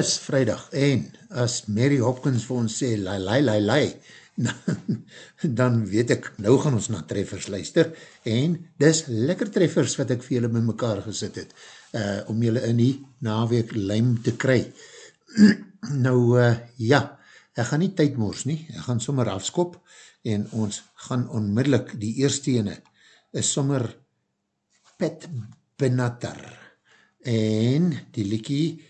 is vrijdag en as Mary Hopkins vir ons sê lai lai lai lai, dan, dan weet ek, nou gaan ons na treffers luister en dis lekker treffers wat ek vir julle met mekaar gesit het, uh, om julle in die naweek lijm te kry. nou uh, ja, ek gaan nie tyd mors nie, ek gaan sommer afskop en ons gaan onmiddellik, die eerste ene is sommer Pat Benatar en die liekie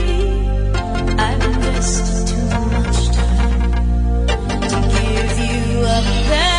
other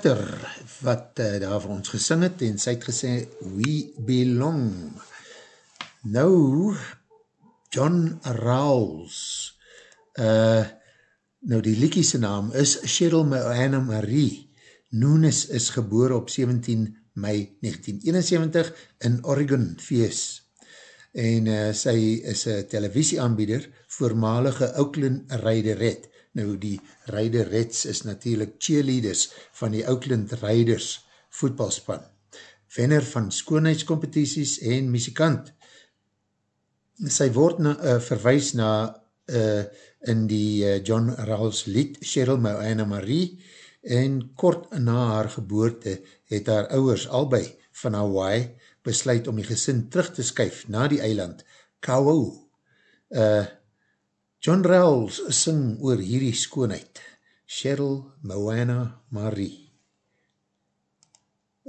Nutter, wat uh, daar vir ons gesing het, en sy het gesê, We Belong. Nou, John Rawls, uh, nou die liekiese naam is Cheryl Anna Marie, Nunes is geboor op 17 mei 1971 in Oregon, VS. En uh, sy is een televisieaanbieder, voormalige Oakland Rijderet, Nou die Riderets is natuurlijk cheerleaders van die Oakland Riders voetbalspan. Venner van skoonheidscompetities en muzikant. Sy word na, uh, verwijs na uh, in die uh, John Rawls lied Cheryl Moana Marie en kort na haar geboorte het haar ouwers albei van Hawaii besluit om die gesin terug te skuif na die eiland Kauau. Uh, John Rawls sing oor hierdie skoonheid. Cheryl Moana Marie.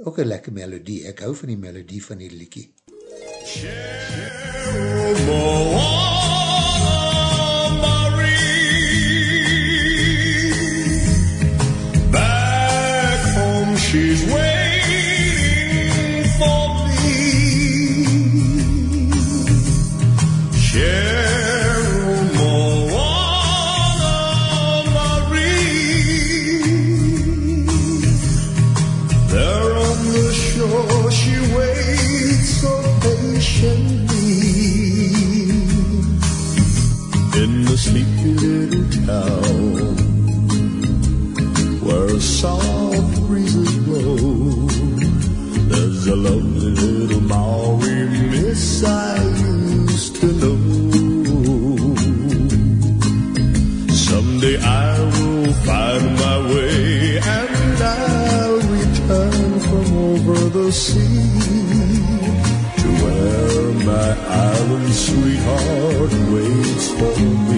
Ook een lekker melodie, ek hou van die melodie van die liekie. Cheryl Moana town Where soft breezes blow There's a lovely little Maori miss I used to know Someday I will find my way and I'll return from over the sea to where my island sweetheart waits for me.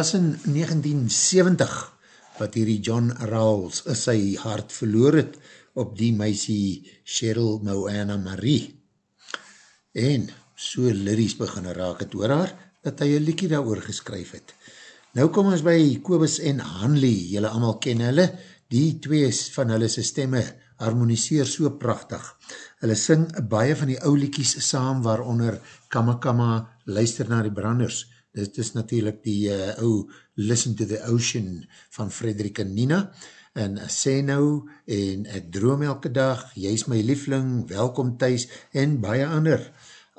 Was in 1970 wat hierdie John Rawls sy hart verloor het op die meisie Cheryl Moana Marie. En so liries begin raak het oor haar, dat hy een liekie daar geskryf het. Nou kom ons by Kobus en Hanley, jylle allemaal ken hulle, die twee van hulle sy stemme harmoniseer so prachtig. Hulle sing baie van die ou liekies saam, waaronder Kama Kama, Luister na die Branders, dit is natuurlijk die uh, ou Listen to the Ocean van Frederik en Nina, en Sê Nou, en Ek Droom Elke Dag, Jy is my liefling, Welkom Thuis, en baie ander.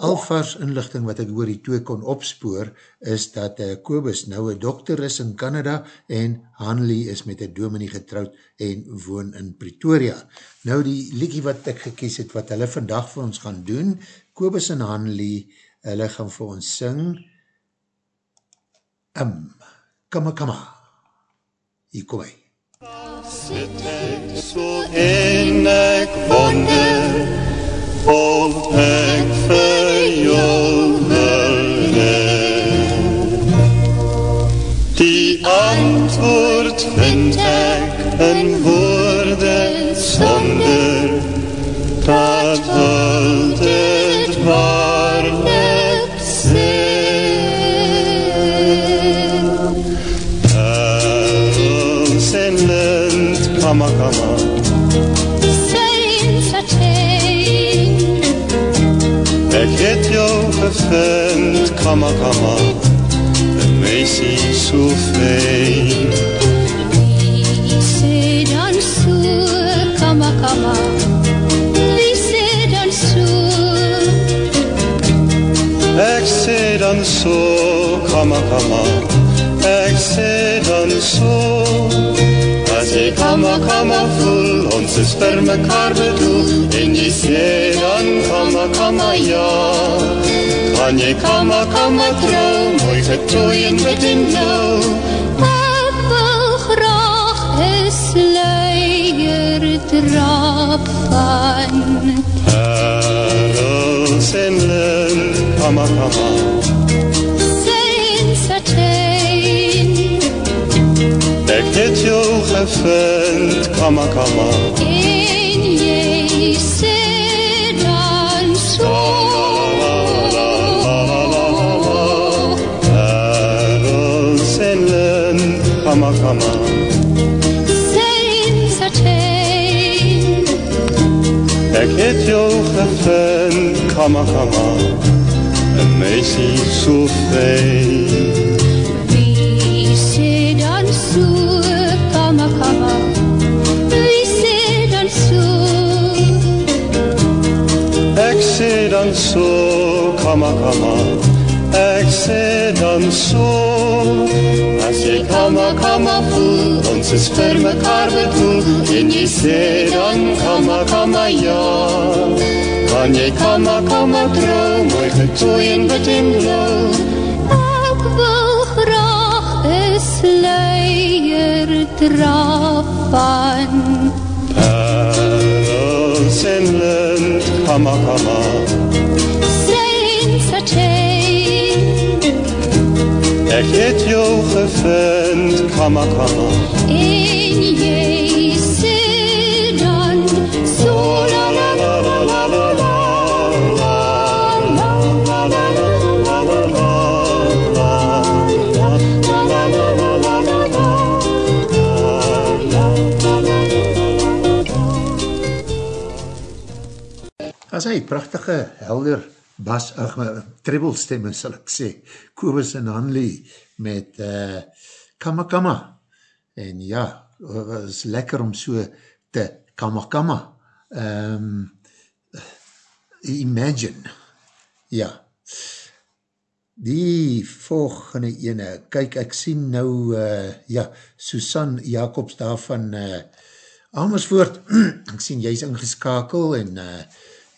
Alvars inlichting wat ek oor die twee kon opspoor, is dat uh, Kobus nou een dokter is in Canada, en Hanley is met een dominee getrouwd en woon in Pretoria. Nou die liekie wat ek gekies het, wat hulle vandag vir ons gaan doen, Kobus en Hanley, hulle gaan vir ons sing, um, kama kama. Hier kom hy. Sit ek so en ek wonder of ek vir jou hê. Die antwoord vind ek in woorde gevind, kama kama, een meisie so fijn. Wie sê dan so, kama kama? Wie sê dan so? Ek sê dan so, kama kama, ek sê dan so. As jy kama kama voel, ons is vir mekaar bedoel, en jy sê dan kama kama ja. Van je kamer, kamer trouw, mooi getooien met een nauw. Appel, Appelgrog sluier, sluierdrap van. Parels en lem, kamer, kamer. Zijn satijn. Dek dit jou gevend, kamer, kamer. In je zin. Saints are chained. Ek het jou gevind, kama kama, een meisie so fijn. Wie sê dan so, kama kama? Wie sê dan so? Ek sê dan so, kama kama, ek sê dan so sê kom maar, kom maar voel, ons is vir mekaar bedoel, en jy sê dan kom maar, kom maar ja. Kan jy kom maar, kom maar trouw, mooi getooi en wit en blauw. Ek wil graag een sluier dra van Perls en lint, kom maar, kom maar, het jou gevind, kama kama. En jy sê dan, so la la la la la la la. As hy, prachtige, helder bas, ach, treble stemme sal ek sê, Kobus en Hanley met uh, Kama Kama, en ja, is lekker om so te Kama Kama, um, imagine, ja, die volgende ene, kyk ek sien nou, uh, ja, Susan Jacobs daar van uh, Amersfoort, ek sien jy is ingeskakel en uh,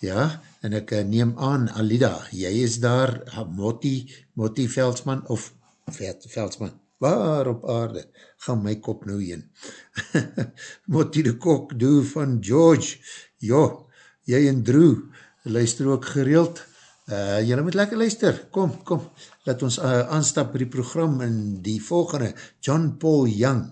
ja, en ek uh, neem aan, Alida, jy is daar, Motti, Motti Veldsman, of Veldsman, waar op aarde, gaan my kop nou heen. Motti de Kok, doe van George, jo, jy en Drew, luister ook gereeld, uh, jylle moet lekker luister, kom, kom, laat ons uh, aanstap by die program en die volgende, John Paul Young,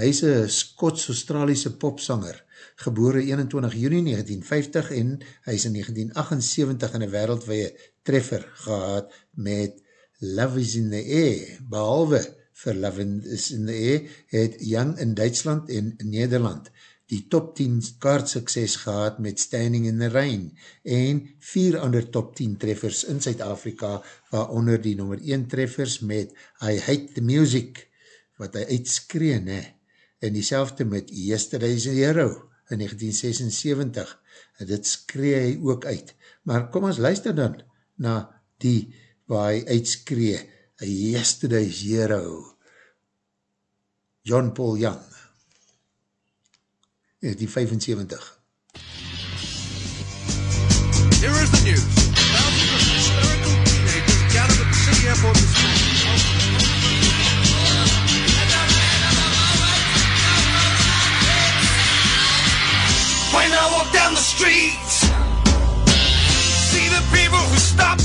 hy is een Skots-Australiese popsanger, gebore 21 juni 1950 en hy is in 1978 in een wereldwee treffer gehad met Love is in the Air, behalwe vir Love is in the Air, het Young in Duitsland en Nederland die top 10 kaart sukses gehad met Standing in the Rain en vier ander top 10 treffers in Suid-Afrika, waaronder die nummer 1 treffers met I Hate the Music, wat hy uitskree, ne? en die selfde met Yesterday's Hero in 1976, en dit skree hy ook uit. Maar kom ons luister dan na die waar hy uitskree, Yesterday's Hero, John Paul Young, 1975. Here is the news. Thousands of hysterical teenagers gathered at the city airport this morning. streets. See the people who stop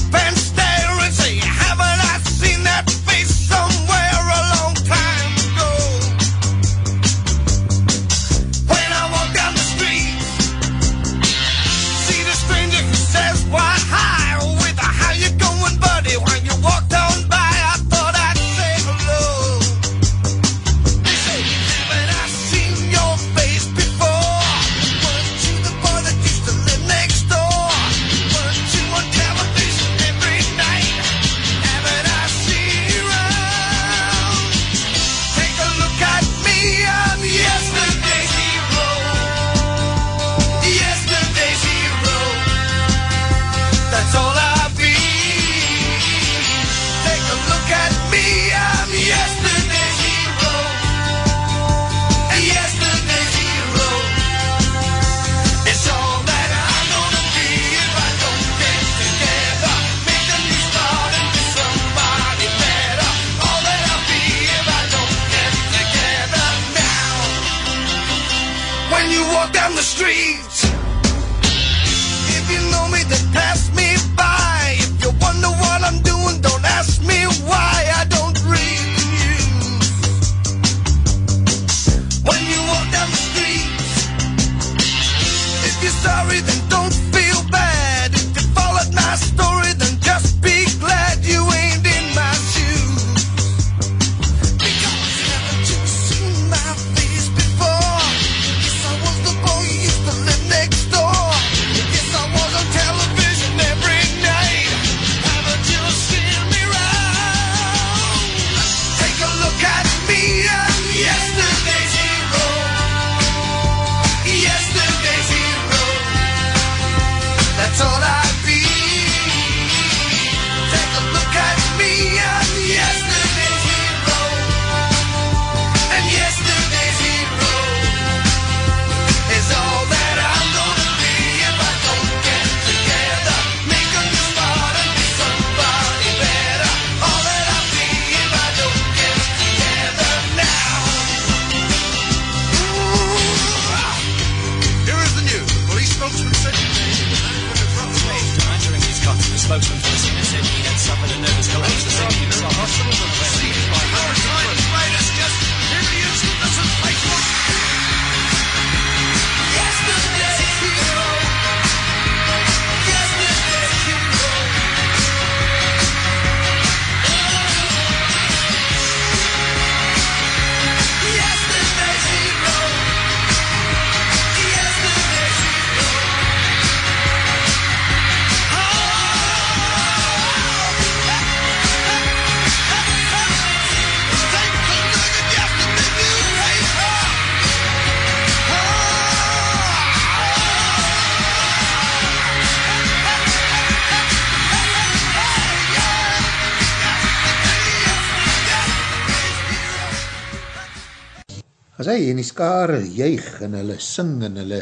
as hy in die skare juig en hulle sing en hulle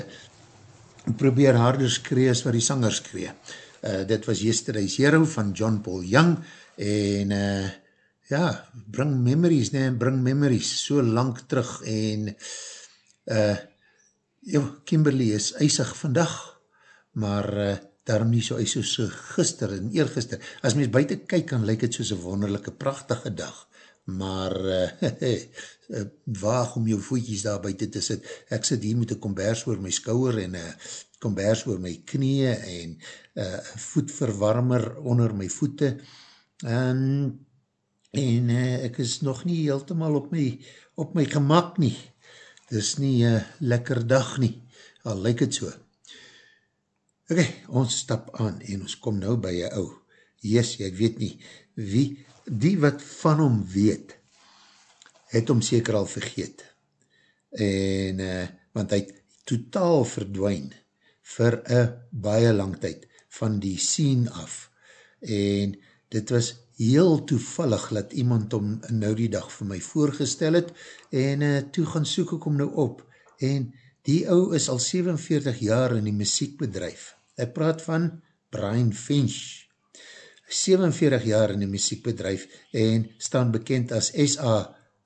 probeer harder skree as wat die sanger skree. Uh, dit was Yesterday's Hero van John Paul Young en uh, ja, bring memories, nee, bring memories so lang terug en uh, jo, Kimberley is eisig vandag, maar uh, daarom nie so eisig so gister en eergister. As mens buiten kyk, dan lyk het soos een wonderlijke, prachtige dag, maar uh, waag om jou voetjes daar buiten te sit. Ek sit hier met een kombers oor my skouwer en een kombers oor my knie en een voetverwarmer onder my voete en, en uh, ek is nog nie heeltemaal op my, op my gemak nie. Dis nie een lekker dag nie, al lyk het so. Ok, ons stap aan en ons kom nou by jou ou. Yes, ek weet nie, wie, die wat van hom weet, het hom seker al vergeet. En, uh, want hy het totaal verdwijn vir een baie lang tyd van die scene af. En dit was heel toevallig dat iemand hom nou die dag vir my voorgestel het en uh, toe gaan soek ek hom nou op. En die ou is al 47 jaar in die muziekbedrijf. Ek praat van Brian Finch. 47 jaar in die muziekbedrijf en staan bekend as SA,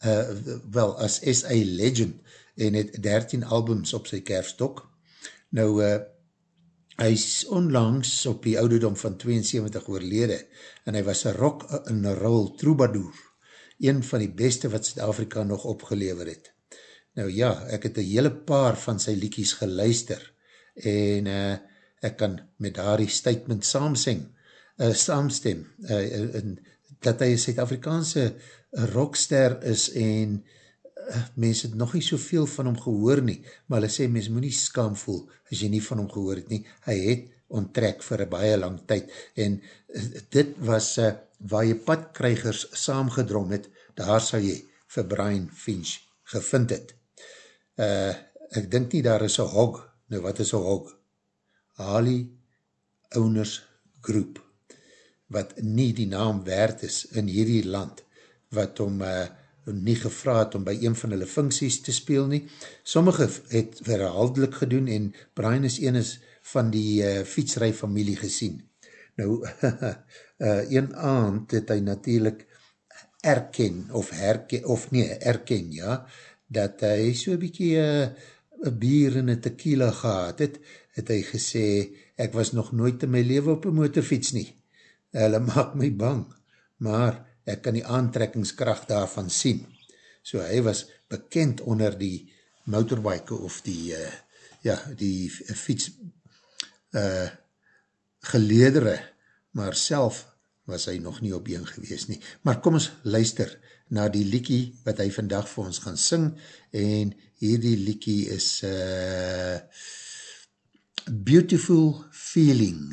uh, wel, as SA Legend en het 13 albums op sy kerfstok. Nou, uh, hy is onlangs op die ouderdom van 72 oorlede en hy was een rock en roll troubadour, een van die beste wat Zuid-Afrika nog opgelever het. Nou ja, ek het een hele paar van sy liekies geluister en uh, ek kan met daar die statement saamsing, uh, saamstem, uh, en, dat hy een Zuid-Afrikaanse rockster is en uh, mens het nog nie soveel van hom gehoor nie, maar hulle sê mens moet nie skam voel as jy nie van hom gehoor het nie. Hy het onttrek vir een baie lang tyd en uh, dit was uh, waar jy padkrijgers saamgedrom het, daar sal jy vir Brian Finch gevind het. Uh, ek dink nie daar is een hog, nou wat is een hog? Hali Owners Groep, wat nie die naam waard is in hierdie land, wat om uh, nie gevraad om by een van hulle funksies te speel nie. Sommige het verhaaldelik gedoen en Brian is een is van die uh, fietsrij familie gesien. Nou, uh, een aand het hy natuurlijk erken, of herken, of nee, erken, ja, dat hy so bykie uh, bier en een tequila gehad het, het hy gesê, ek was nog nooit in my leven op een motorfiets nie. Hulle maak my bang, maar ek kan die aantrekkingskracht daarvan sien. So hy was bekend onder die motorbike of die, uh, ja, die fiets uh, geledere, maar self was hy nog nie op een gewees nie. Maar kom ons luister na die liekie wat hy vandag vir ons gaan sing en hierdie liekie is uh, Beautiful Feeling.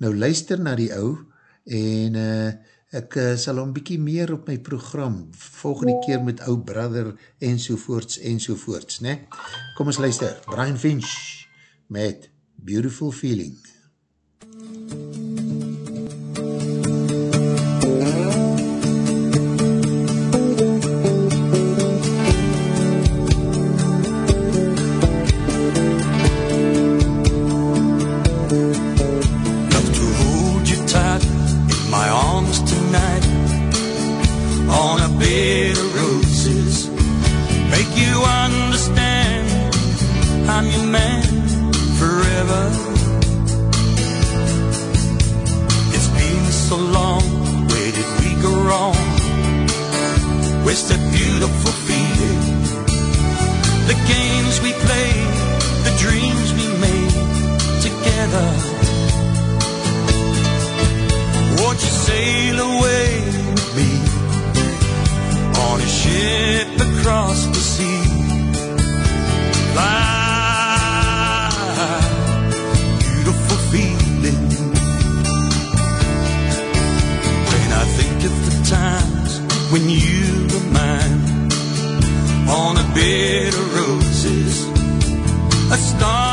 Nou luister na die ou en uh, ek uh, sal hom bykie meer op my program volgende keer met ou brother ensovoorts ensovoorts, ne? Kom ons luister, Brian Finch met Beautiful Feeling. Together. Won't you sail away with me on a ship across the sea? Fly, beautiful feeling. When I think of the times when you were mine on a bed of roses, a starry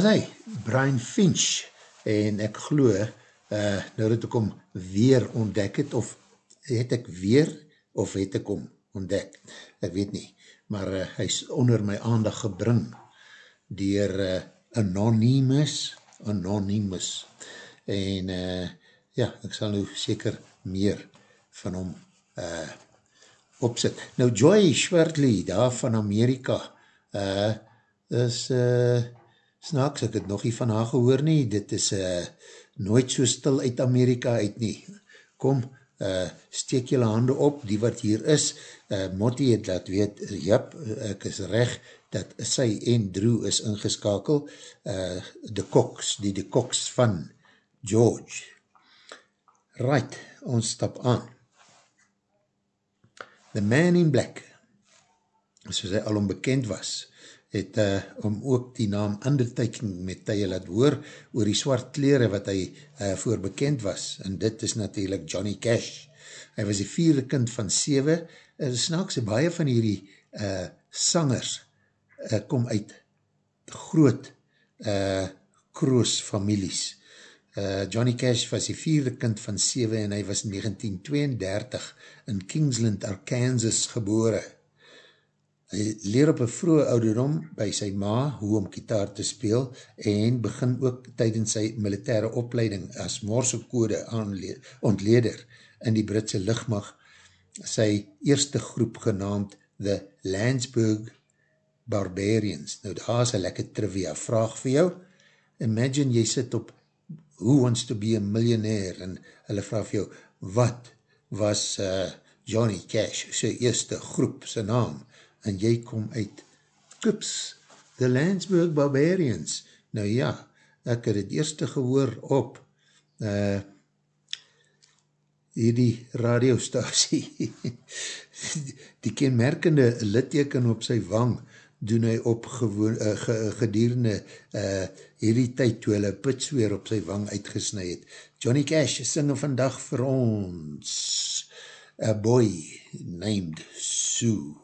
is hy, Brian Finch, en ek glo, uh, nou dat ek hom weer ontdek het, of het ek weer, of het ek hom ontdek, ek weet nie, maar uh, hy is onder my aandag gebring, dier uh, Anonymous, Anonymous, en uh, ja, ek sal nou seker meer van hom uh, opzet. Nou Joy Schwertley, daar van Amerika, uh, is uh, snaaks, ek het nog nie van haar gehoor nie, dit is uh, nooit so stil uit Amerika uit nie. Kom, uh, steek jylle hande op, die wat hier is, uh, Motti het laat weet, jap, ek is recht, dat sy en Drew is ingeskakel, uh, de koks, die de koks van George. Right, ons stap aan. The Man in Black, soos hy al onbekend was, het uh, om ook die naam Undertaking met tye laat hoor oor die swart kleren wat hy uh, voor bekend was, en dit is natuurlijk Johnny Cash. Hy was die vierde kind van 7, en snaakse baie van hierdie uh, sangers uh, kom uit groot uh, kroos families. Uh, Johnny Cash was die vierde kind van 7 en hy was 1932 in Kingsland, Arkansas gebore. Hy leer op een vroege ouderdom by sy ma hoe om kitaar te speel en begin ook tydens sy militaire opleiding as morsekode ontleder in die Britse lichtmacht sy eerste groep genaamd The Landsburg Barbarians. Nou daar is een lekker trivia vraag vir jou. Imagine jy sit op Who Wants to be a Millionaire en hulle vraag vir jou, wat was uh, Johnny Cash sy eerste groep sy naam? En jy kom uit Kups, The Landsburg Barbarians. Nou ja, ek het het eerste gehoor op uh, hierdie radiostasie. die kenmerkende litteken op sy wang doen hy op gewoon, uh, ge, gedurende uh, hierdie tyd toe hulle pitsweer op sy wang uitgesnui het. Johnny Cash singe vandag vir ons A Boy Named Sue.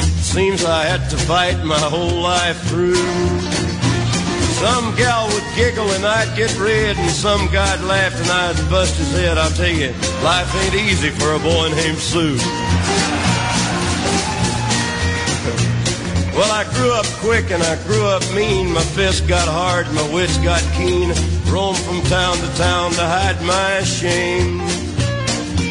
Seems I had to fight my whole life through. Some gal would giggle and I'd get red, and some guy'd laugh and I'd bust his head. I'll tell you, life ain't easy for a boy named Sue. Well, I grew up quick and I grew up mean. My fists got hard, my wits got keen. Roamed from town to town to hide my shame.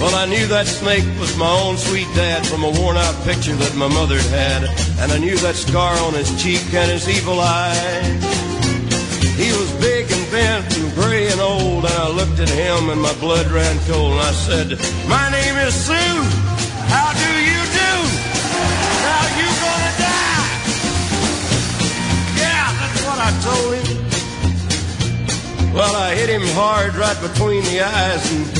Well, I knew that snake was my own sweet dad from a worn out picture that my mother had. And I knew that scar on his cheek and his evil eye. He was big and bent and gray and old. And I looked at him and my blood ran cold. And I said, My name is Sue. How do you do? Now you gonna die. Yeah, that's what I told him. Well, I hit him hard right between the eyes, and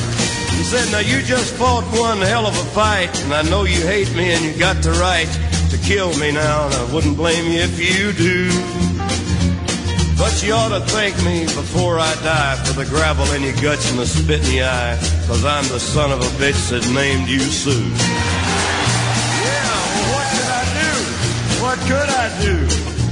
Said, now you just fought one hell of a fight, and I know you hate me and you got the right to kill me now, and I wouldn't blame you if you do. But you ought to thank me before I die for the gravel in your guts and the spit in your eye, cause I'm the son of a bitch that named you Sue. Yeah, well what could I do? What could I do?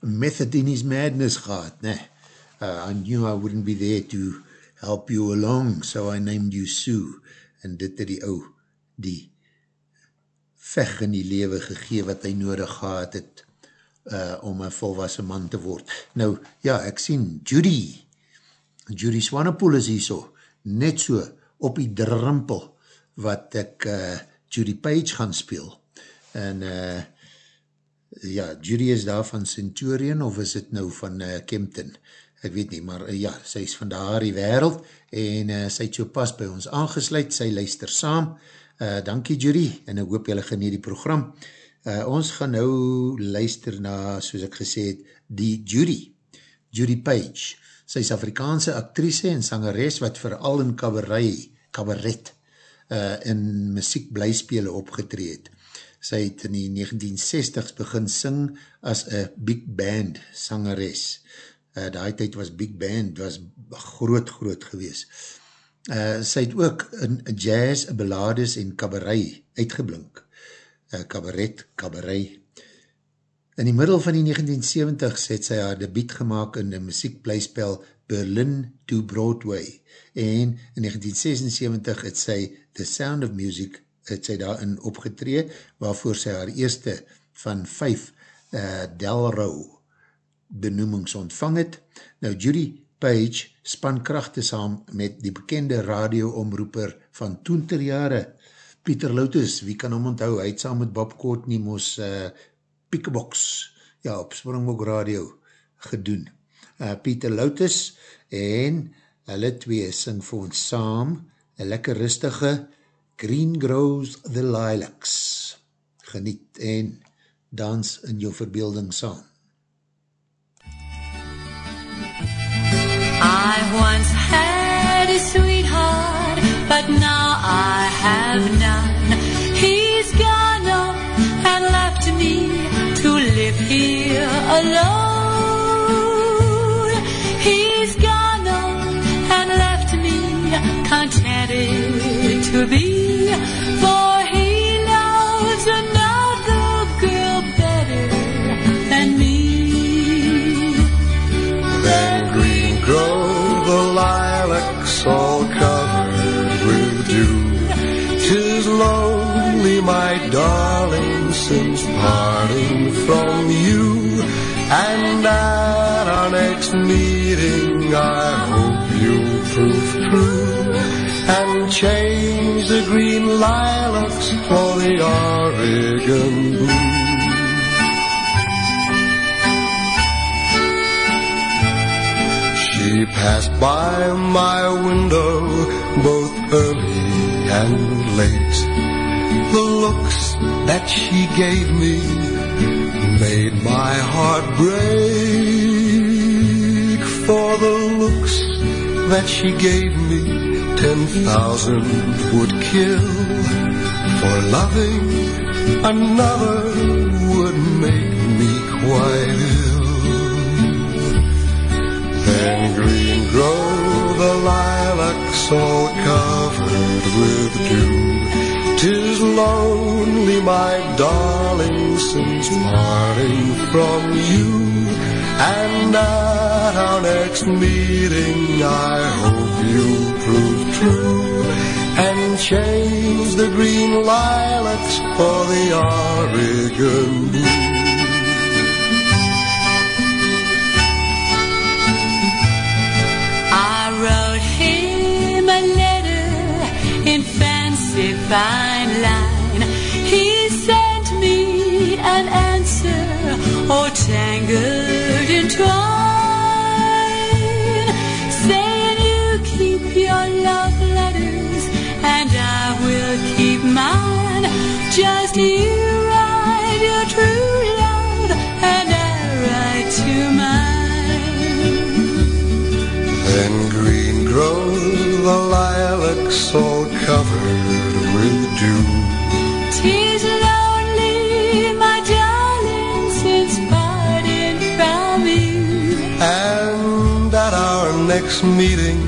method in his madness gehad, ne? Uh, I knew I wouldn't be there to help you along, so I named you Sue. En dit het die ou, die vech in die lewe gegee wat hy nodig gehad het uh, om een volwassen man te word. Nou, ja, ek sien Judy, Judy Swanepoel is hier so, net so op die drempel wat ek uh, Judy Page gaan speel. En uh, ja, Judy is daar van Centurion of is het nou van uh, Kempton? Ek weet nie, maar uh, ja, sy is van daar die wereld en uh, sy het so pas by ons aangesluit, sy luister saam. Uh, dankie Judy en ek hoop jylle genie die program. Uh, ons gaan nou luister na, soos ek gesê het, die Judy, Judy Page. Sy is Afrikaanse actrice en sangeres wat vooral in cabaret, cabaret uh, in muziek blyspele opgetreed. Sy het in die 1960s begin sing as een big band sangeres. Uh, daai tyd was big band, was groot, groot gewees. Uh, sy het ook in jazz, belades en cabaret uitgeblink. Uh, cabaret, cabaret. In die middel van die 1970s het sy haar debiet gemaakt in die muziekblijspel Berlin to Broadway en in 1976 het sy The Sound of Music het sy daarin opgetree, waarvoor sy haar eerste van vijf uh, Delro benoemings ontvang het. Nou, Judy Page span krachte saam met die bekende radioomroeper van toen ter jare, Pieter Loutus, wie kan hom onthou, hy het saam met Bob Courtney moes uh, Piekebox, ja, op Springbok Radio gedoen. Uh, Pieter Loutus en hulle twee sing vir ons saam, een lekker rustige Green Grows the Lilacs. Geniet en dans in jou verbeelding saam. I once had a sweetheart, but now I have none. He's gone off and left me to live here alone. He's gone off and left me contented to be, lilacs all covered with dew. Tis lonely, my darling, since parting from you. And at our next meeting, I hope you'll prove true and change the green lilacs for the Oregon blue. Passed by my window both early and late. The looks that she gave me made my heart break. For the looks that she gave me, ten thousand would kill. For loving another would make me quite ill. Then green grow the lilacs all covered with dew. Tis lonely, my darling, since parting from you. And at our next meeting, I hope you prove true and change the green lilacs for the Oregon blue. Fine line. He sent me an answer, all tangled in twine, saying you keep your love letters and I will keep mine. Just you next meeting,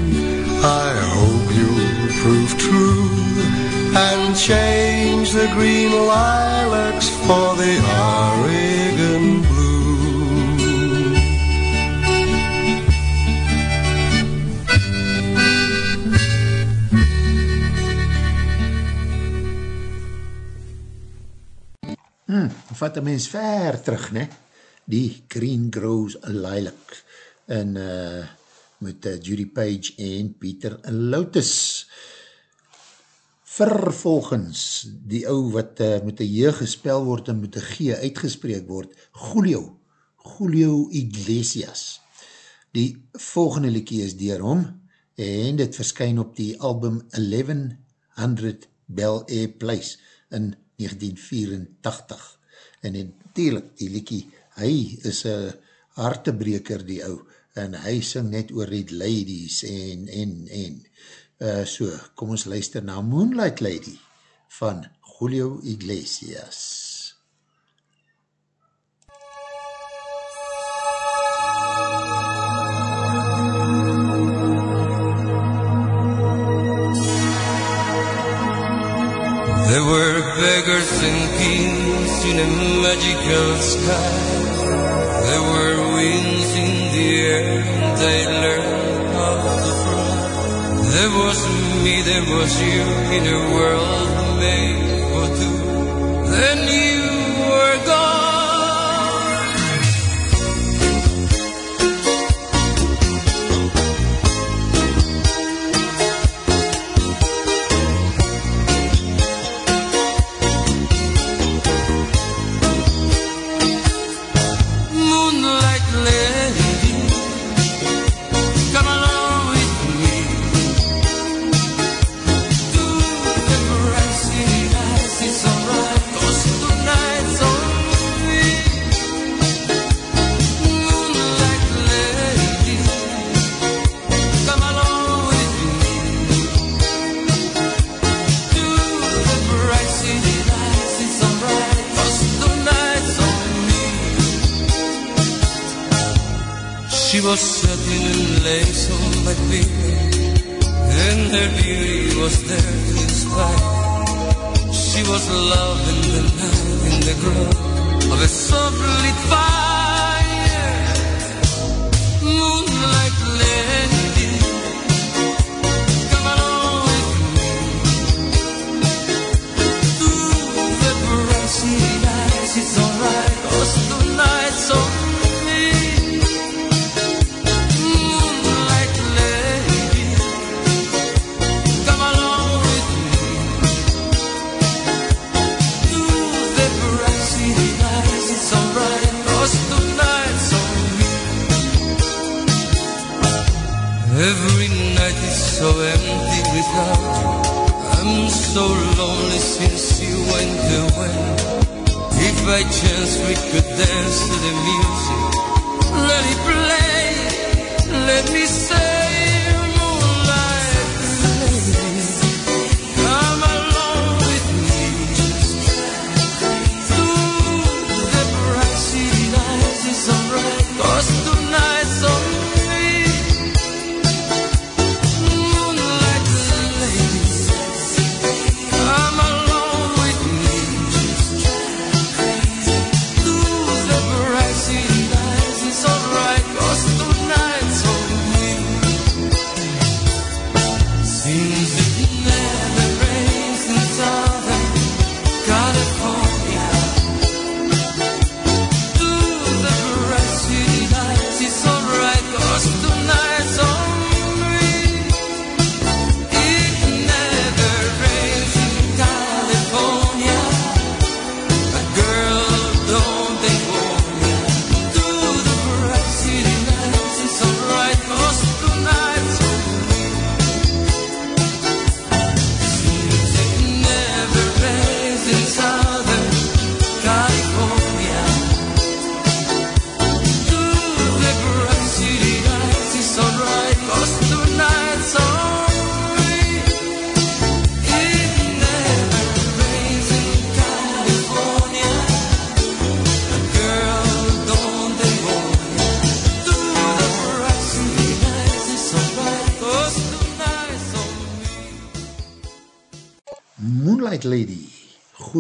I hope you'll prove true and change the green lilacs for the Oregon blue. vat een mens ver terug, ne? Die Green Grows Lilac en uh, met uh, Judy Page en Peter Lotus. Vervolgens, die ou wat uh, met die J gespel word en met die G uitgespreek word, Julio, Julio Iglesias. Die volgende liekie is dier hom en dit verskyn op die album 1100 Bel Air Place in 1984 en natuurlijk die liekie, hy is een hartebreker die ou, en hy sing net oor die ladies en, en, en, uh, so, kom ons luister na Moonlight Lady van Julio Iglesias. There were beggars and kings in a magical sky. There were winds in the and they learned how to fly. There was me, there was you in a world made for two. Then you was satin and lace on my feet, and her beauty was there to inspire. She was love in the night, in the glow of a soft lit fire. So lonely since you went away. If by chance we could dance to the music, let it play. Let me say,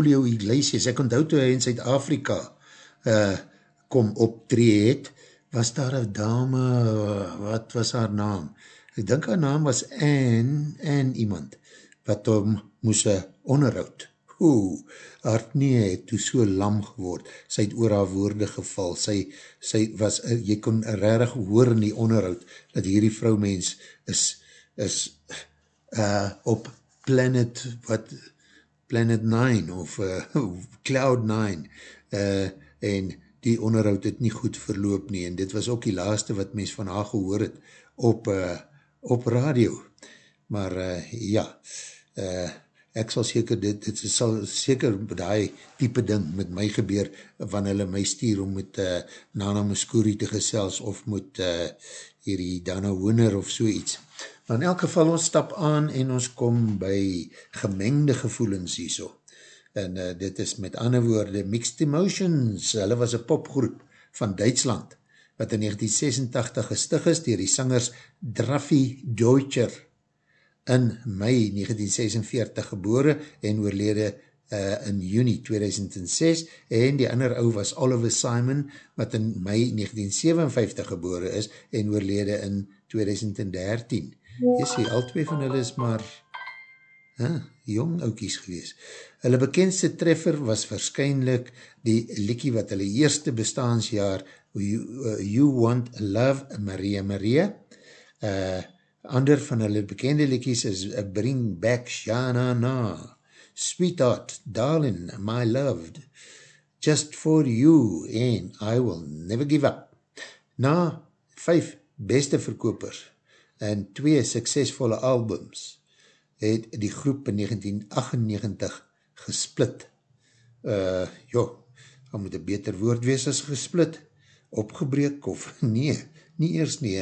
Julio Iglesias, ek onthou toe hy in Zuid-Afrika uh, kom optree het, was daar een dame, wat was haar naam? Ek dink haar naam was Anne, Anne iemand, wat hom moes onderhoud. Oeh, haar knie het toe so lam geword, sy het oor haar woorde geval, sy, sy was, uh, jy kon rarig hoor in die onderhoud, dat hierdie vrouwmens is, is uh, op planet, wat, planet 9, of uh, cloud 9, uh, en die onderhoud het nie goed verloop nie, en dit was ook die laaste wat mens van haar gehoor het, op, uh, op radio, maar uh, ja, uh, ek sal seker, dit, dit sal seker die type ding met my gebeur, van hulle my stuur om met uh, Nana Muscuri te gesels, of met uh, hierdie Dana Wooner of so iets. Maar in elk geval, ons stap aan en ons kom by gemengde gevoelens hierso. En uh, dit is met ander woorde Mixed Emotions, hulle was een popgroep van Duitsland, wat in 1986 gestig is dier die sangers Draffi Deutscher, in mei 1946 gebore en oorlede uh, in juni 2006 en die ander ou was Oliver Simon wat in mei 1957 gebore is en oorlede in 2013. Jy sê, al twee van hulle is maar huh, jong oukies gewees. Hulle bekendste treffer was waarschijnlijk die liekie wat hulle eerste bestaansjaar You, uh, you Want Love Maria Maria uh, Ander van hulle bekende liedjes is Bring Back Shana Na, Sweetheart, Darling, My Loved, Just For You en I Will Never Give Up. Na vijf beste verkopers en twee suksesvolle albums het die groep in 1998 gesplit. Uh, jo, dan moet een beter woord wees as gesplit, opgebreek of nee, nie eers nie,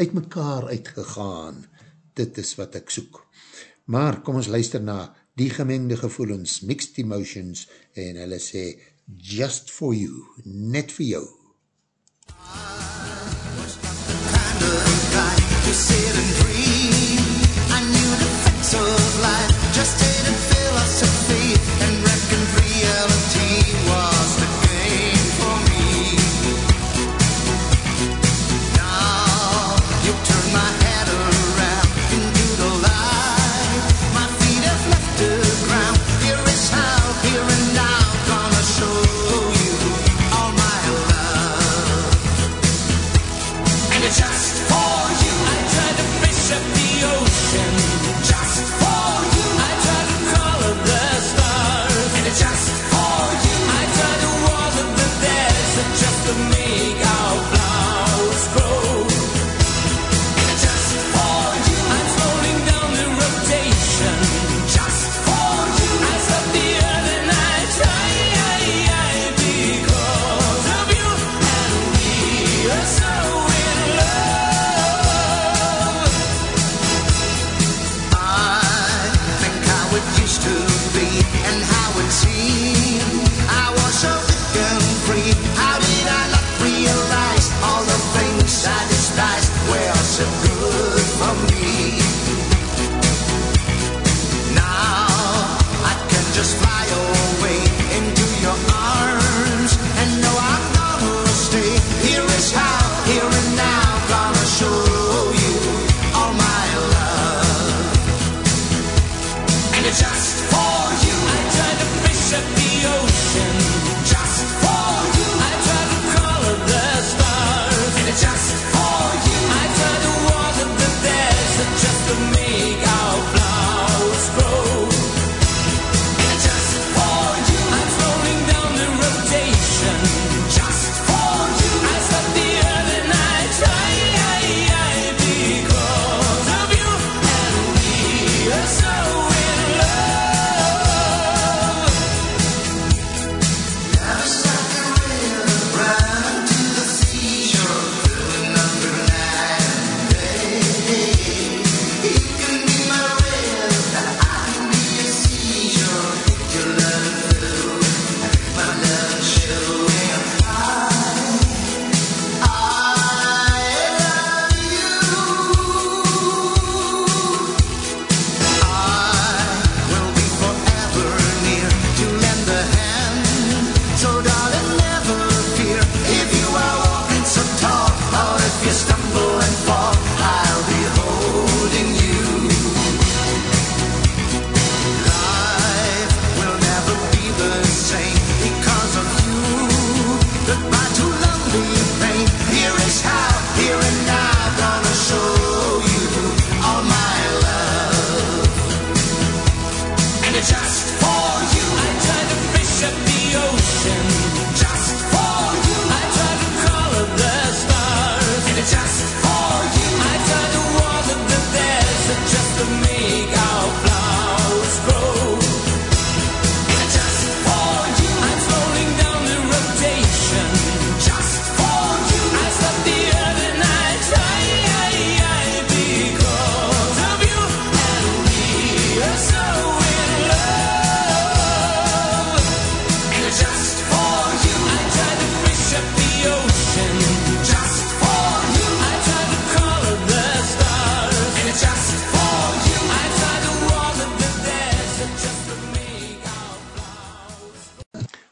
uit mekaar uitgegaan, dit is wat ek soek. Maar kom ons luister na die gemengde gevoelens, mixed emotions, en hulle sê, just for you, net vir jou. To sit and dream, I knew the facts of life, just didn't philosophy,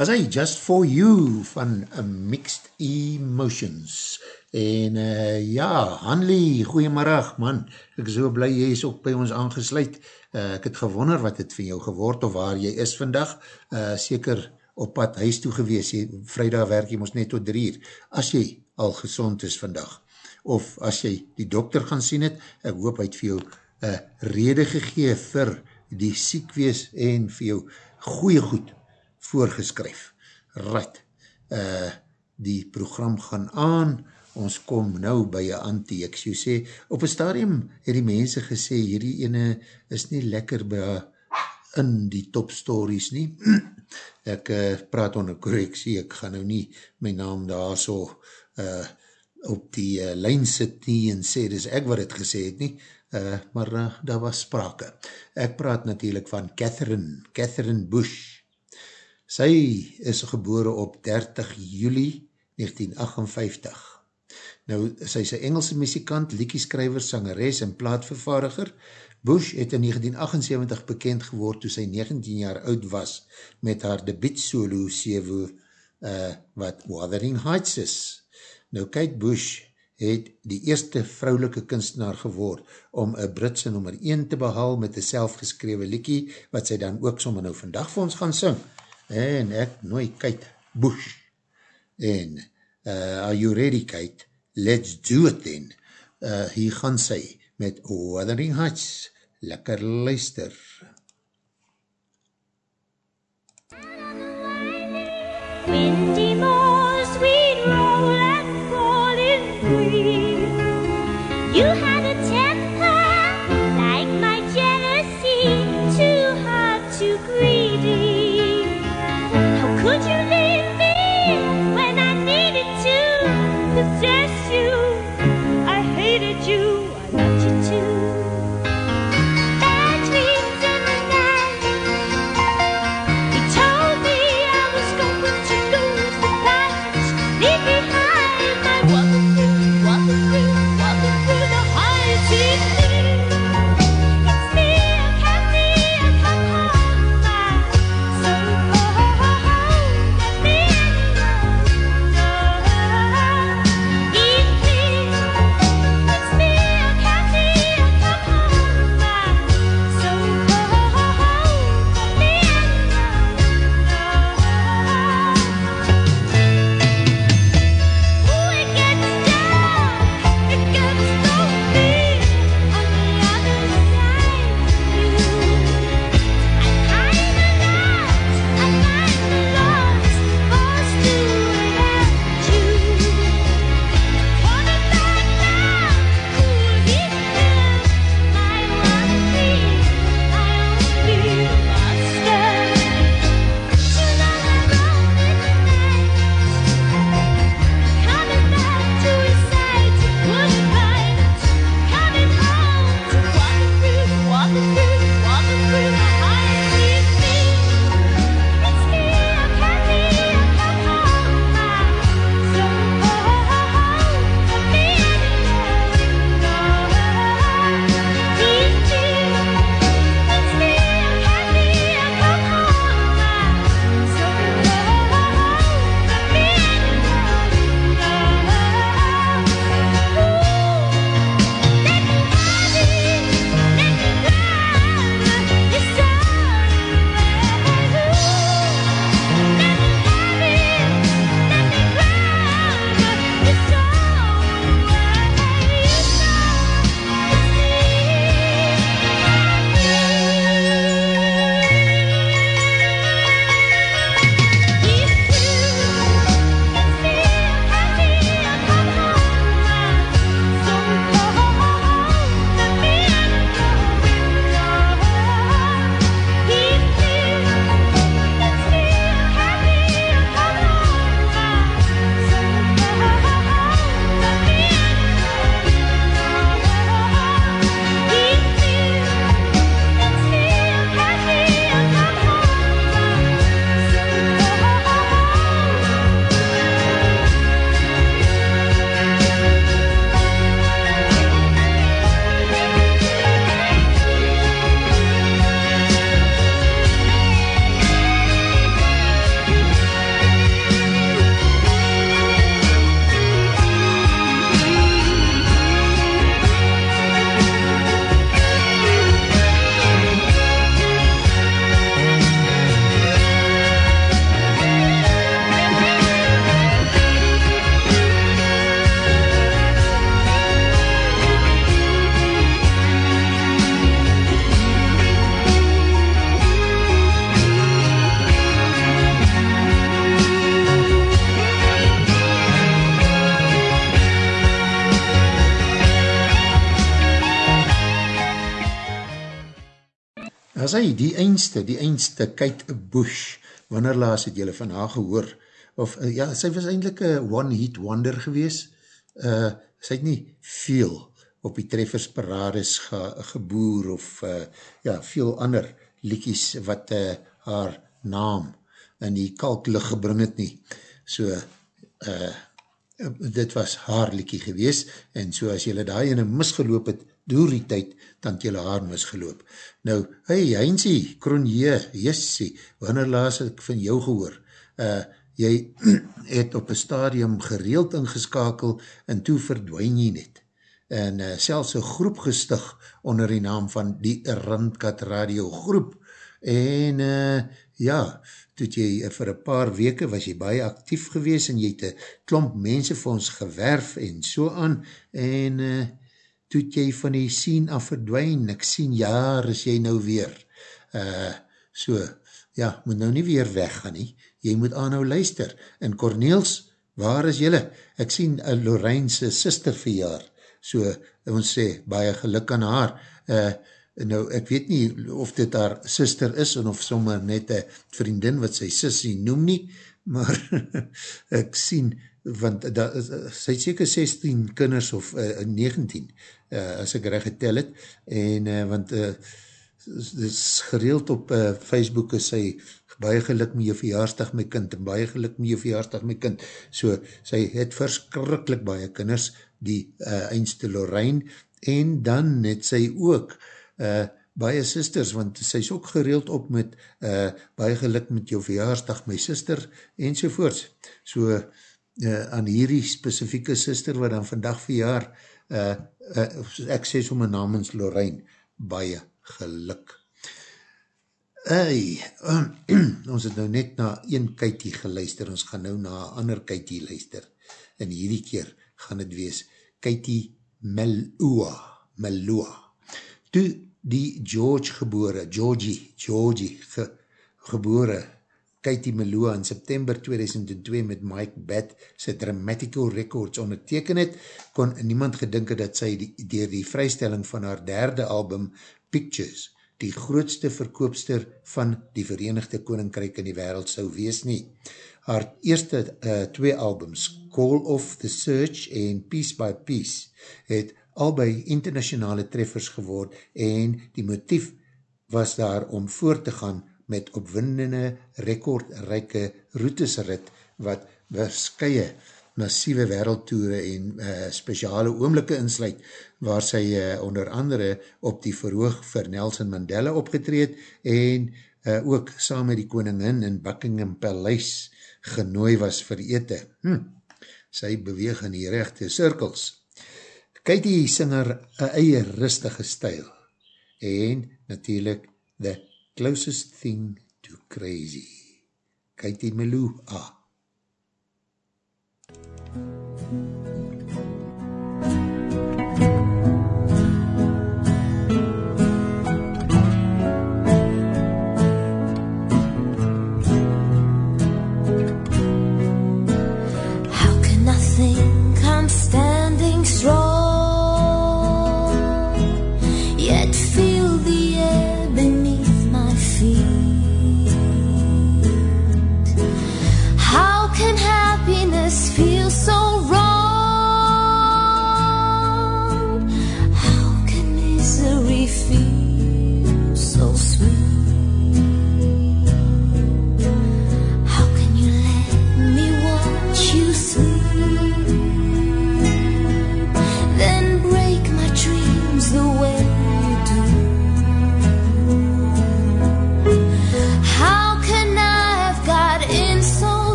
as hy Just For You van uh, Mixed Emotions. En uh, ja, Hanley, goeiemiddag man, ek so blij jy is ook by ons aangesluit, uh, ek het gewonder wat het van jou geword of waar jy is vandag, uh, seker op pad huis toe gewees, jy, vrijdag werk jy ons net tot drie uur, as jy al gezond is vandag, of as jy die dokter gaan sien het, ek hoop hy het vir jou uh, rede gegee vir die siekwees en vir jou goeie goed voorgeskryf. Right, uh, die program gaan aan, ons kom nou by een antie, ek so sê, op een stadium het die mense gesê, hierdie ene is nie lekker by in die top stories nie. ek uh, praat onder correctie, ek gaan nou nie my naam daar so uh, op die uh, lijn sit nie en sê, dis ek wat het gesê het nie, uh, maar uh, daar was sprake. Ek praat natuurlijk van Catherine, Catherine Bush. Sy is gebore op 30 juli 1958. Nou, sy is een Engelse muzikant, liekieskrijver, sangeres en plaatvervaardiger. Bush het in 1978 bekend geword toe sy 19 jaar oud was met haar debiet solo sewe uh, wat Wuthering Heights is. Nou, Kate Bush het die eerste vrouwelike kunstenaar geword om een Britse nummer 1 te behaal met een selfgeskrewe liekie wat sy dan ook sommer nou vandag vir ons gaan sing. En ek nooi Kate Bush. En, uh, are you ready Kate? Let's do it then. Uh, hier gaan sy met Wuthering Heights. Lekker luister. Windy moors, we'd roll and fall in green. As hy, die eindste, die eindste Kate Bush, wanneer laas het jylle van haar gehoor, of uh, ja, sy was eindelijk een one-hit wonder gewees, uh, sy het nie veel op die treffersparades ge, geboer, of uh, ja, veel ander liekies wat uh, haar naam in die kalklig gebring het nie. So, uh, dit was haar liekie gewees, en so as jylle daar ene misgeloop het, door die tyd, dan het jylle haar misgeloop. Nou, hey Heinzie, Kronje, Jessie, wanneer laas ek van jou gehoor? Uh, jy het op een stadium gereeld ingeskakel en toe verdwijn jy net. En uh, selfs een groep gestig onder die naam van die Randkat Radio groep. En uh, ja, toe jy uh, vir een paar weke was jy baie actief gewees en jy het een klomp mense vir ons gewerf en so aan. En uh, toe jy van die sien af verdwijn, ek sien jaar is jy nou weer. Uh, so, ja, moet nou nie weer weggaan nie, jy moet aan nou luister. En Corneels, waar is jylle? Ek sien uh, Loreinse sister verjaar, so ons sê, baie geluk aan haar. Uh, nou, ek weet nie of dit haar sister is, en of sommer net een vriendin wat sy sissie noem nie, maar ek sien, want da, sy het seker 16 kinders of uh, 19, uh, as ek recht getel het, en uh, want uh, is gereeld op uh, Facebook is sy baie geluk met jou verjaarsdag my kind, en baie geluk met jou verjaarsdag my kind, so sy het verskrikkelijk baie kinders, die uh, eindste Lorraine, en dan het sy ook uh, baie sisters, want sy is ook gereeld op met uh, baie geluk met jou verjaarsdag my sister, en sovoorts, so uh, aan hierdie specifieke sister, wat dan vandag verjaar, uh, uh, ek sê so my namens Lorraine, baie geluk. Hey, um, ons het nou net na een kykie geluister, ons gaan nou na ander kykie luister, en hierdie keer gaan het wees, kykie Melua, Melua. Toe die George gebore, Georgie, Georgie ge, gebore, Katie Melua in September 2002 met Mike Batt sy Dramatical Records onderteken het, kon niemand gedink dat sy die, dier die vrystelling van haar derde album Pictures die grootste verkoopster van die Verenigde Koninkryk in die wereld sou wees nie. Haar eerste uh, twee albums, Call of the Search en Piece by Piece, het albei internationale treffers geword en die motief was daar om voort te gaan met opwindende, rekordrijke routesrit wat verskye massieve wereldtoere en uh, speciale oomlikke insluit, waar sy uh, onder andere op die verhoog vir Nelson Mandela opgetreed en uh, ook saam met die koningin in Buckingham Palace genooi was vir ete. Hm, sy beweeg in die rechte cirkels. Die singer een eie rustige stijl en natuurlijk The closest thing to crazy. Katie Melou, ah.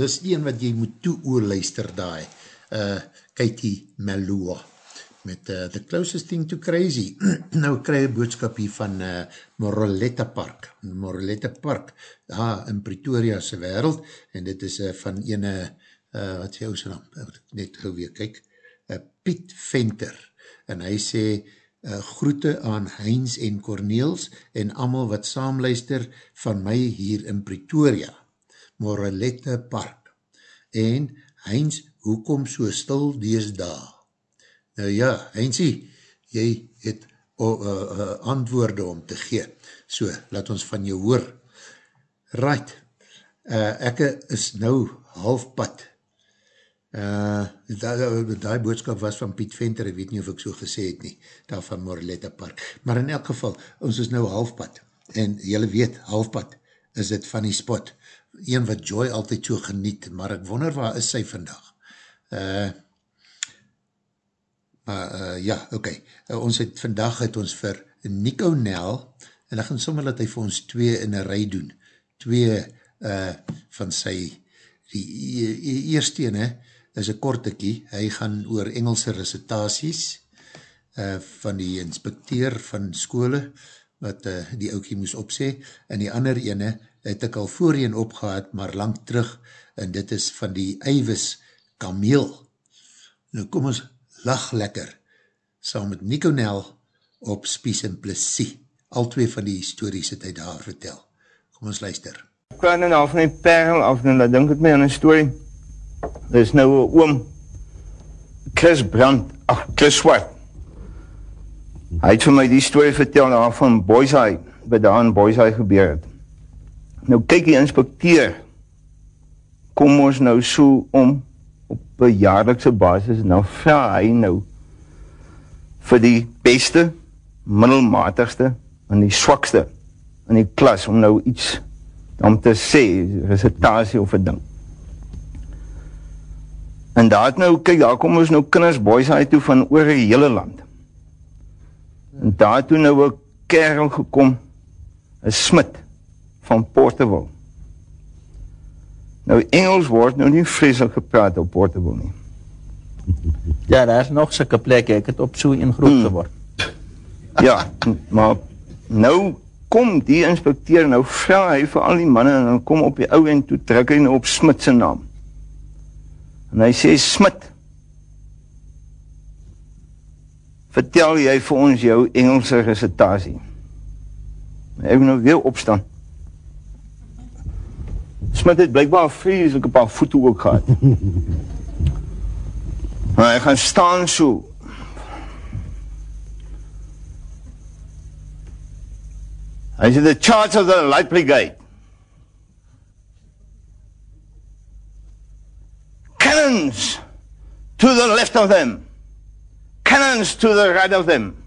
Dis die een wat jy moet toe oor luister daai, uh, Katie Melua, met uh, The Closest Thing to Crazy. nou kry jy boodskap hier van uh, Moroletta Park, Moroletta Park, daar in Pretoria se wereld, en dit is uh, van ene, uh, wat sê ons naam, uh, net gauw weer kyk, uh, Piet Venter, en hy sê, uh, groete aan Heinz en Corneels, en amal wat saamluister van my hier in Pretoria. Moralette Park. En Heinz, hoekom so stil dees daar? Nou ja, Heinzie, jy het o, uh, uh, antwoorde om te gee. So, laat ons van jou hoor. Right, uh, ek is nou halfpad. Uh, die, die boodskap was van Piet Venter, ek weet nie of ek so gesê het nie, daar van Moralette Park. Maar in elk geval, ons is nou halfpad. En jylle weet, halfpad is het van die spot een wat Joy altyd so geniet, maar ek wonder waar is sy vandag. Uh, maar uh, ja, oké, okay. uh, ons het vandag het ons vir Nico Nel, en ek gaan sommer dat hy vir ons twee in een rij doen, twee uh, van sy, die e e eerste ene is een kortekie, hy gaan oor Engelse recitaties uh, van die inspecteur van skole, wat uh, die oukie moes opsê, en die ander ene het ek al voorheen opgehad, maar lang terug, en dit is van die Eiwis Kameel. Nou kom ons lach lekker, saam met Nico Nel op Spies en Plessie. Al twee van die stories het hy daar vertel. Kom ons luister. Ek kwam nou van die perl af, en dat denk het my aan een story. Er is nou oom, Chris Brandt, ach, Chris Swart. Hy het vir my die story vertel daar van Boyseye, wat daar in Boyseye gebeur het. Nou kyk die inspecteur, kom ons nou so om op een jaarlikse basis, nou vraag hy nou vir die beste, middelmatigste en die swakste in die klas om nou iets om te sê, recitatie of een ding. En daar het nou, kyk, daar kom ons nou kinders boys uit toe van oor die hele land. En daar toe nou een kerel gekom, een smid, van Portable. Nou, Engels word nou nie vreselijk gepraat op Portable nie. Ja, daar is nog sulke plekke, ek het op so een groep Hmm. geword. Ja, maar nou kom die inspekteur, nou vra hy vir al die manne, en dan kom op die ou en toe druk hy nou op Smit sy naam. En hy sê, Smit, vertel jy vir ons jou Engelse recitatie. Hy het nou weer opstaan. Smit het blijkbaar een paar voete ook gehad. maar hy gaan staan so, Hy sê, the charge of the light brigade. Cannons to the left of them. Cannons to the right of them.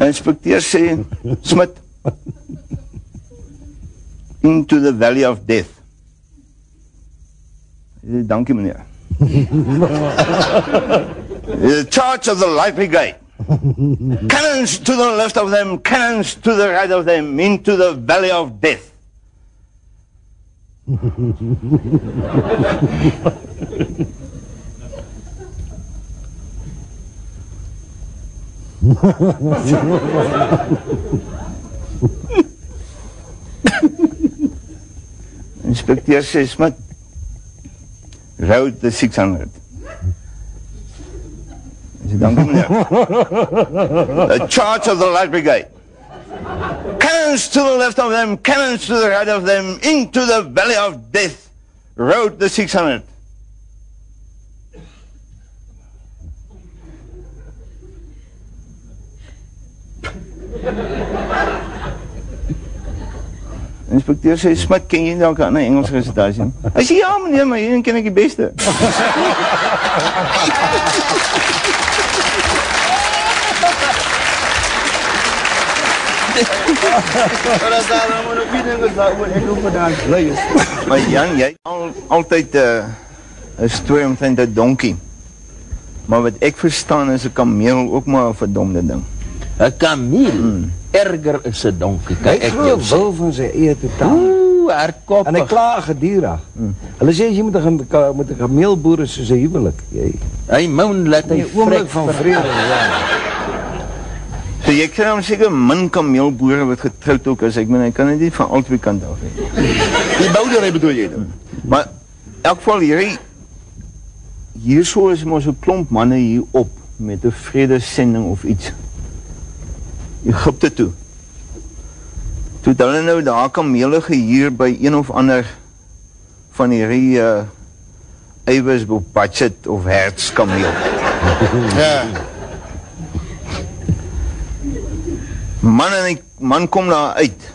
Inspecteur sê, Smit, into the valley of death. Dankie meneer. the charge of the light brigade. cannons to the left of them, cannons to the right of them, into the valley of death. Inspecteur sê, Smit, route the 600. Hy sê, dankie meneer. The charge of the light brigade. Cannons to the left of them, cannons to the right of them, into the valley of death, road the 600. Inspecteur sê, Smit, ken jy dalk aan 'n Engels resitasie? Hy sê, ja meneer, maar hierdie ken ek die beste. Maar as daar nou nog ding is daaroor, ek hoef vandaan bly is. Maar Jan, jy het al altyd 'n uh, 'n storie omtrent 'n donkie. Maar wat ek verstaan is 'n kameel ook maar 'n verdomde ding. 'n Kameel hmm. erger is 'n donkie. Kyk ek jou sê. wil van sy eie totaal. Ooh, hardkoppig. En hy kla gedurig. Hmm. Hulle sê jy moet 'n moet 'n kameelboer is soos 'n huwelik. Jy Hy moan laat hy vrek van vrede, ja. So jy kry hom seker min kameelboere wat getroud ook is. Ek meen hy kan dit nie van albei kante af hê. Die boudery bedoel jy dan? Maar in elk geval hierdie hierso is mos 'n klomp manne hier op met 'n vredesending of iets. Egipte toe. Toe het hulle nou daar kamele gehuur by een of ander van hierdie uh eiwes op budget of hertz kameel. ja. Man en die man kom daar uit.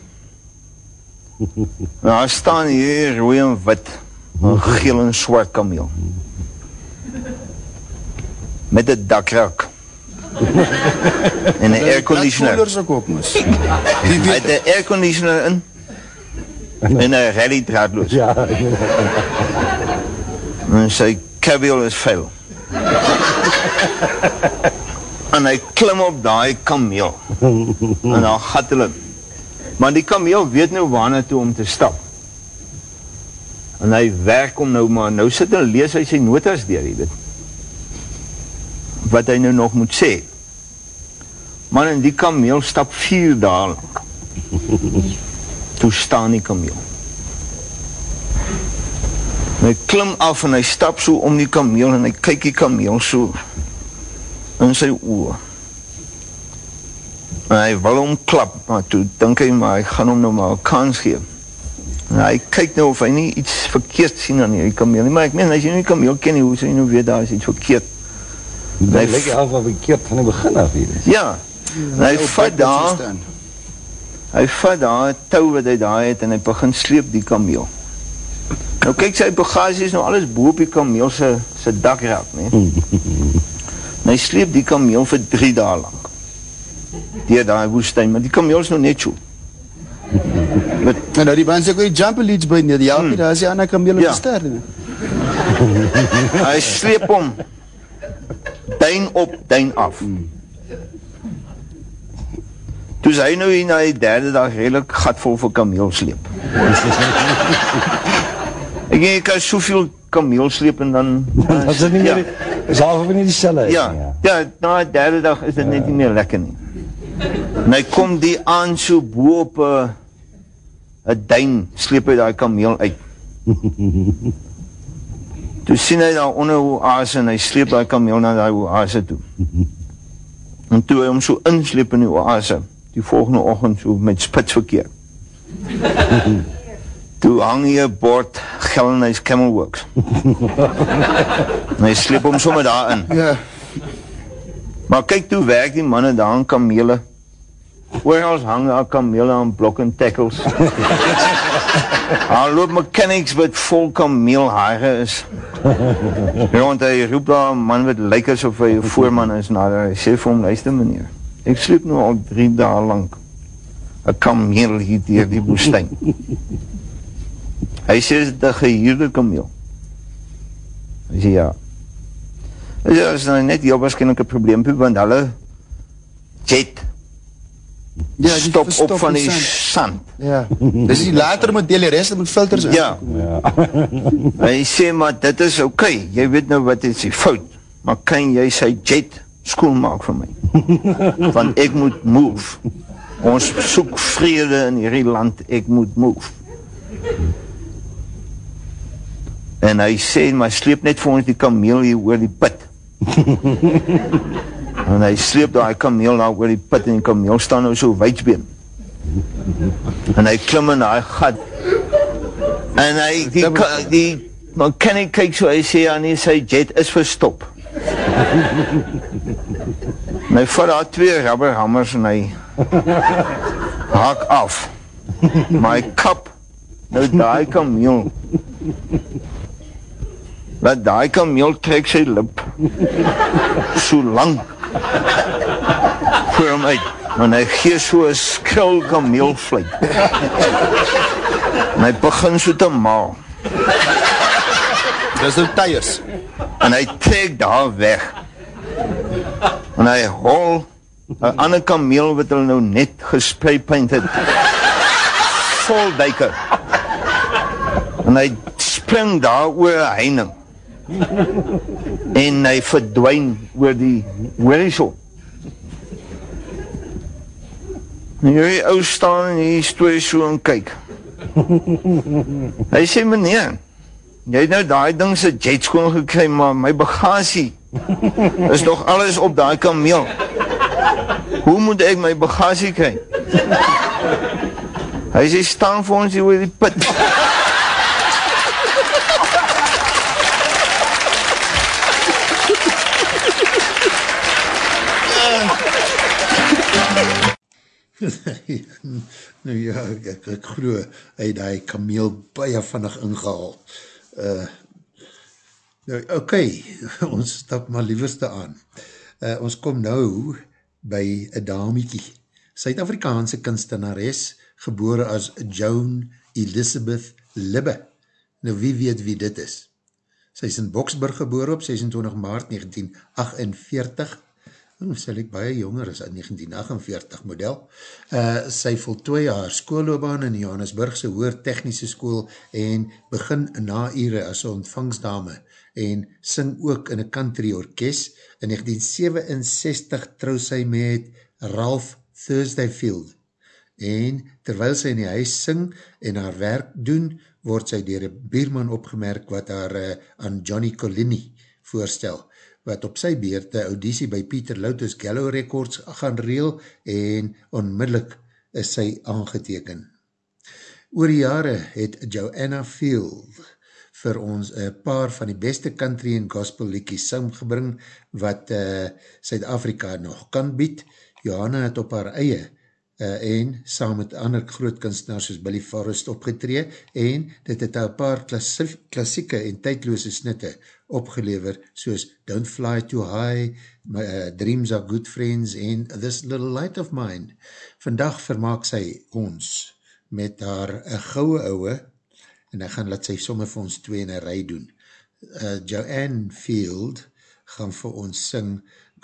Daar staan hier rooi en wit, 'n geel en swart kameel. Met 'n dakrak. en 'n airconditioner. mos. Het 'n airconditioner in en 'n rally draadloos. Ja. En sy kabel is vuil. en hy klim op daai kameel. en dan gat hulle. Maar die kameel weet nou waarna toe om te stap. En hy werk om nou maar, nou sit en lees hy sy notas deur, jy weet. Wat hy nou nog moet sê. Man, en die kameel stap vier dae lang. Toe staan die kameel. En hy klim af en hy stap so om die kameel en hy kyk die kameel so in sy oor. En hy wil hom klap, maar toe dink hy maar hy gaan hom nou maar 'n kans gee. En hy kyk nou of hy nie iets verkeerd sien aan hierdie kameel nie, maar ek meen as jy nie die kameel ken nie, hoe sou jy nou weet daar is iets verkeerd? Dit Hy lyk al van verkeerd van die begin af hier. Ja. En hy vat daar hy vat daar 'n tou wat hy daar het en hy begin sleep die kameel. Nou kyk sy bagasie is nou alles bo op die kameel se se dakrak, né? En hy sleep die kameel vir 3 dae lank. Deur daai woestyn, maar die kameel is nou net so. En nou die band sê goeie jump leads by nie, die help nie, daar is die ander kamele Ja. verster nie. Hy sleep hom duin op, duin af. Toe is hy nou hier na die derde dag redelijk gatvol vir kameel sleep. ek denk, ek kan soveel kameel sleep en dan... Dat is het nie meer, is half nie die selle. Ja, ja, na die derde dag is dit net nie meer lekker nie. En hy kom die aan so boe op een uh, duin, sleep hy die kameel uit. Toe sien hy daar onder oase en hy sleep die kameel na die oase toe. En toe hy hom so insleep in die oase, die volgende ochend so met spitsverkeer. toe hang hy een bord Gellenhuis Camelworks. en hy sleep hom sommer daar in. Ja. Maar kyk toe werk die manne daar aan kamele. Oorals hang daar kamele aan blok en tackles. Daar loop mechanics wat vol kameelhaare is. Rond hy roep daar een man wat lyk asof hy een voorman is. Nou, hy sê vir hom, luister meneer, ek sleep nou al drie dagen lang een kameel hier dier die woestijn. Hy sê, is dit een gehuurde kameel? Hy sê, ja. Hy sê, is nou net heel waarschijnlijk een probleempie, want hulle jet Ja, stop op van die sand. sand. Ja. Dis die later model, die rest moet filters Ja. Hy sê, maar dit is oké, okay. jy weet nou wat is die fout, maar kan jy sy jet skoon maak vir my? Want ek moet move. Ons soek vrede in hierdie land, ek moet move. En hy sê, maar sleep net vir ons die kameel hier oor die put. en hy sleep daar die kameel daar oor die put en die kameel staan nou so weidsbeen. En hy klim in die gat En hy, die, die mechanic kyk so, hy sê, ja nee, sy jet is verstop. en hy vat daar twee rubberhammers en hy haak af. Maar hy kap nou daai kameel. Laat daai kameel trek sy lip so lang voor hom uit. En hy gee so een skril kameelvluit. En hy begin so te maal. Dis nou tyres. En hy trek daar weg. En hy hol een ander kameel wat hulle nou net gespreipaint het. Vol duiker. En hy spring daar oor een heining. En hy verdwijn oor die horizon. En hierdie ou staan in die story so en kyk. Hy sê, meneer, jy het nou die ding sy jet skoon gekry, maar my bagasie is nog alles op die kameel. Hoe moet ek my bagasie kry? Hy sê, staan vir ons hier oor die put. nou ja, ek, ek, ek glo, hy het die kameel baie vannig ingehaal. Uh, nou, oké, okay, ons stap maar lieverste aan. Uh, ons kom nou by een damiekie. Suid-Afrikaanse kunstenares, gebore as Joan Elizabeth Libbe. Nou, wie weet wie dit is? Sy is in Boksburg gebore op 26 maart 1948, Sy lyk baie jonger as 1948 model. Uh, sy voltooi haar skoolloobaan in Johannesburgse hoer technische school en begin na ure as ontvangsdame en sing ook in een country orkest. In 1967 trou sy met Ralph Thursdayfield en terwyl sy in die huis sing en haar werk doen, word sy dier een bierman opgemerk wat haar uh, aan Johnny Collini voorstel wat op sy beurt die auditie by Peter Loutus Gallo Records gaan reel en onmiddellik is sy aangeteken. Oor die jare het Joanna Field vir ons een paar van die beste country en gospel liekies saamgebring wat Suid-Afrika uh, nog kan bied. Johanna het op haar eie uh, en saam met ander groot kunstenaars soos Billy Forrest opgetree en dit het een paar klassieke en tydloose snitte opgelever soos Don't Fly Too High, my, uh, Dreams Are Good Friends en This Little Light of Mine. Vandag vermaak sy ons met haar uh, gouwe ouwe en hy gaan laat sy somme vir ons twee in een rij doen. Uh, Joanne Field gaan vir ons sing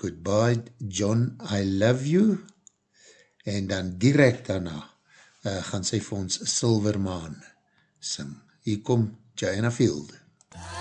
Goodbye John, I Love You en dan direct daarna uh, gaan sy vir ons Silvermaan sing. Hier kom Joanna Field. We've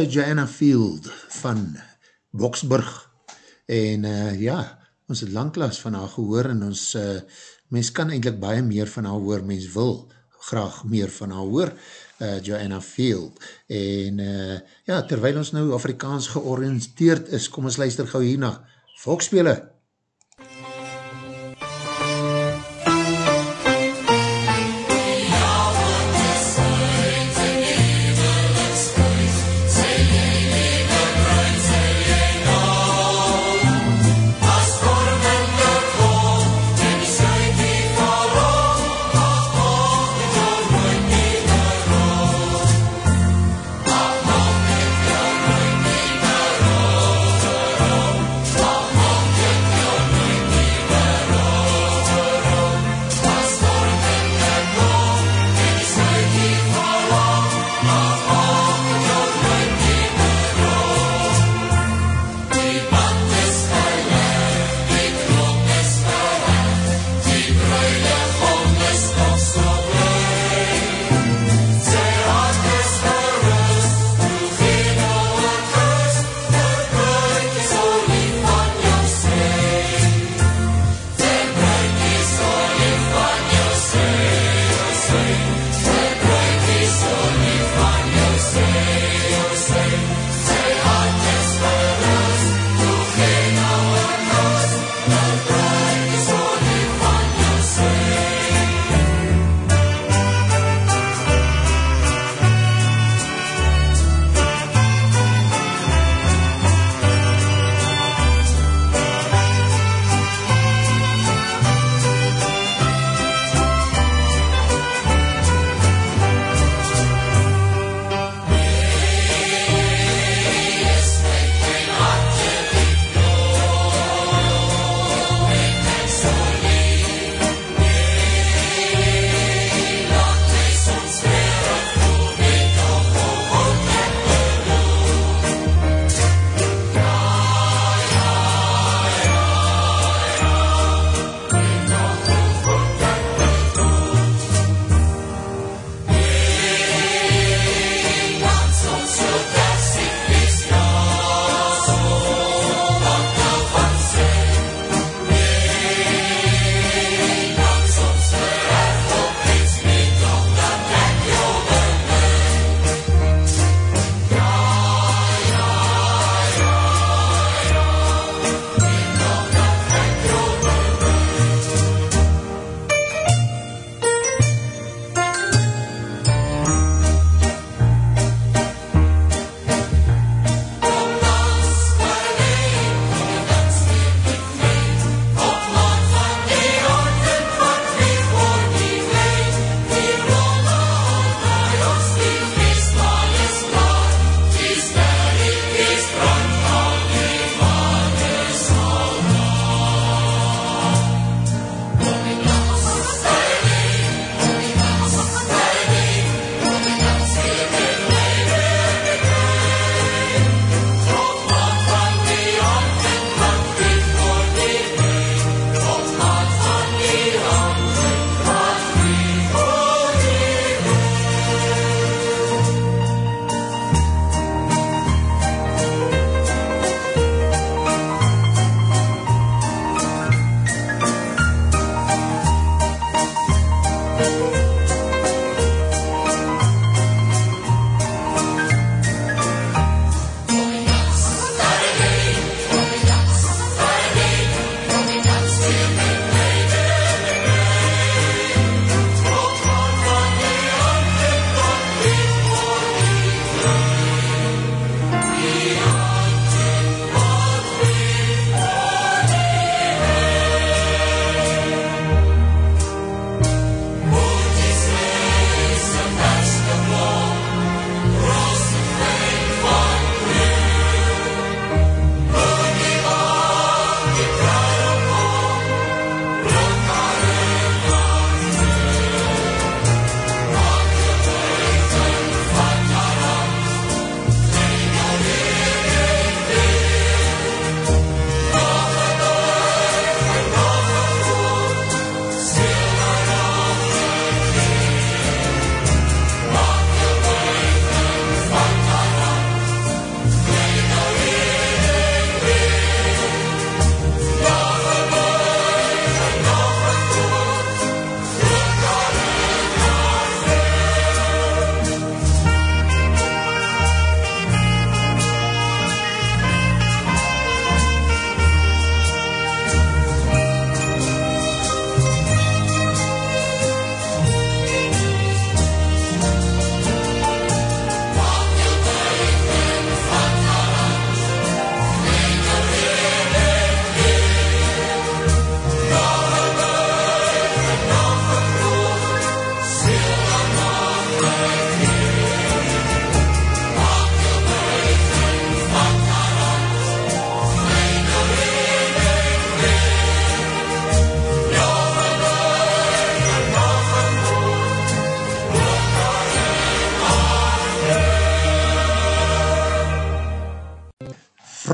Einste Joanna Field van Boksburg. En uh, ja, ons het langklaas van haar gehoor en ons, uh, mens kan eindelijk baie meer van haar hoor, mens wil graag meer van haar hoor, uh, Joanna Field. En uh, ja, terwijl ons nou Afrikaans georiënteerd is, kom ons luister gauw hierna, volkspelen. Silvermaan,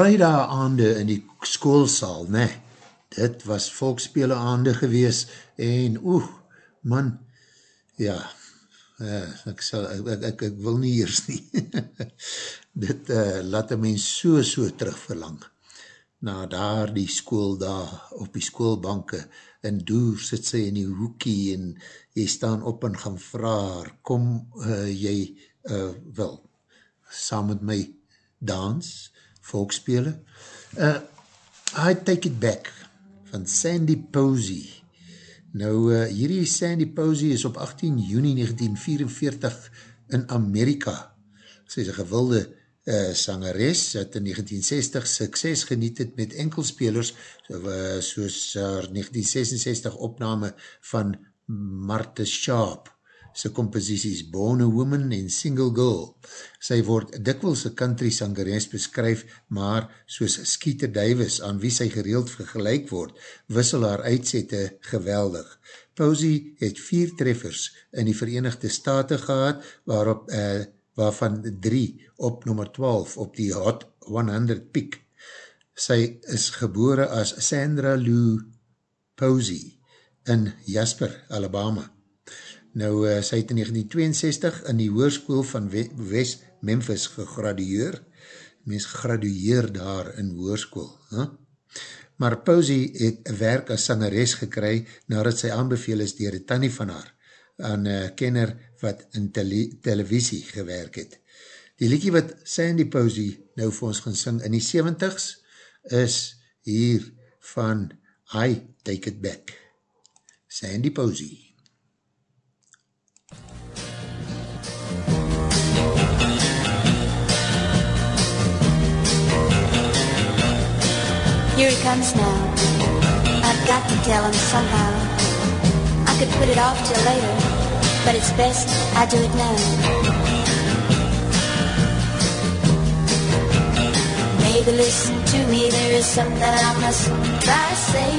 vrijdag aande in die skoolsaal, ne, dit was volkspele aande gewees, en oeh, man, ja, uh, ek, sal, ek, ek, ek, wil nie eers nie, dit uh, laat een mens so, so terug verlang, na daar die school daar, op die schoolbanke, en doer sit sy in die hoekie, en jy staan op en gaan vraag, kom uh, jy, uh, wel, saam met my dans, volkspele, uh, I Take It Back, van Sandy Posey, Nou, uh, hierdie Sandy Posey is op 18 juni 1944 in Amerika. Sy is een gewilde uh, sangeres, wat in 1960 sukses geniet het met enkelspelers, so, uh, soos haar 1966 opname van Martha Sharp, sy composities Born a Woman en Single Girl. Sy word dikwels een country sangeres beskryf, maar soos Skeeter Davis, aan wie sy gereeld vergelijk word, wissel haar uitsette geweldig. Posey het vier treffers in die Verenigde Staten gehad, waarop, uh, waarvan drie op nummer 12 op die Hot 100 piek. Sy is gebore as Sandra Lou Posey in Jasper, Alabama. Nou, uh, sy het in 1962 in die hoerskoel van West Memphis gegradueer. Mens gegradueer daar in hoerskoel. Huh? Maar Posey het werk as sangeres gekry nadat sy aanbeveel is dier die tannie van haar aan een kenner wat in tele televisie gewerk het. Die liekie wat Sandy Posey nou vir ons gaan sing in die 70s is hier van I Take It Back. Sandy Posey. Here he comes now. I've got to tell him somehow. I could put it off till later, but it's best I do it now. Maybe listen to me, there is something I must try to say.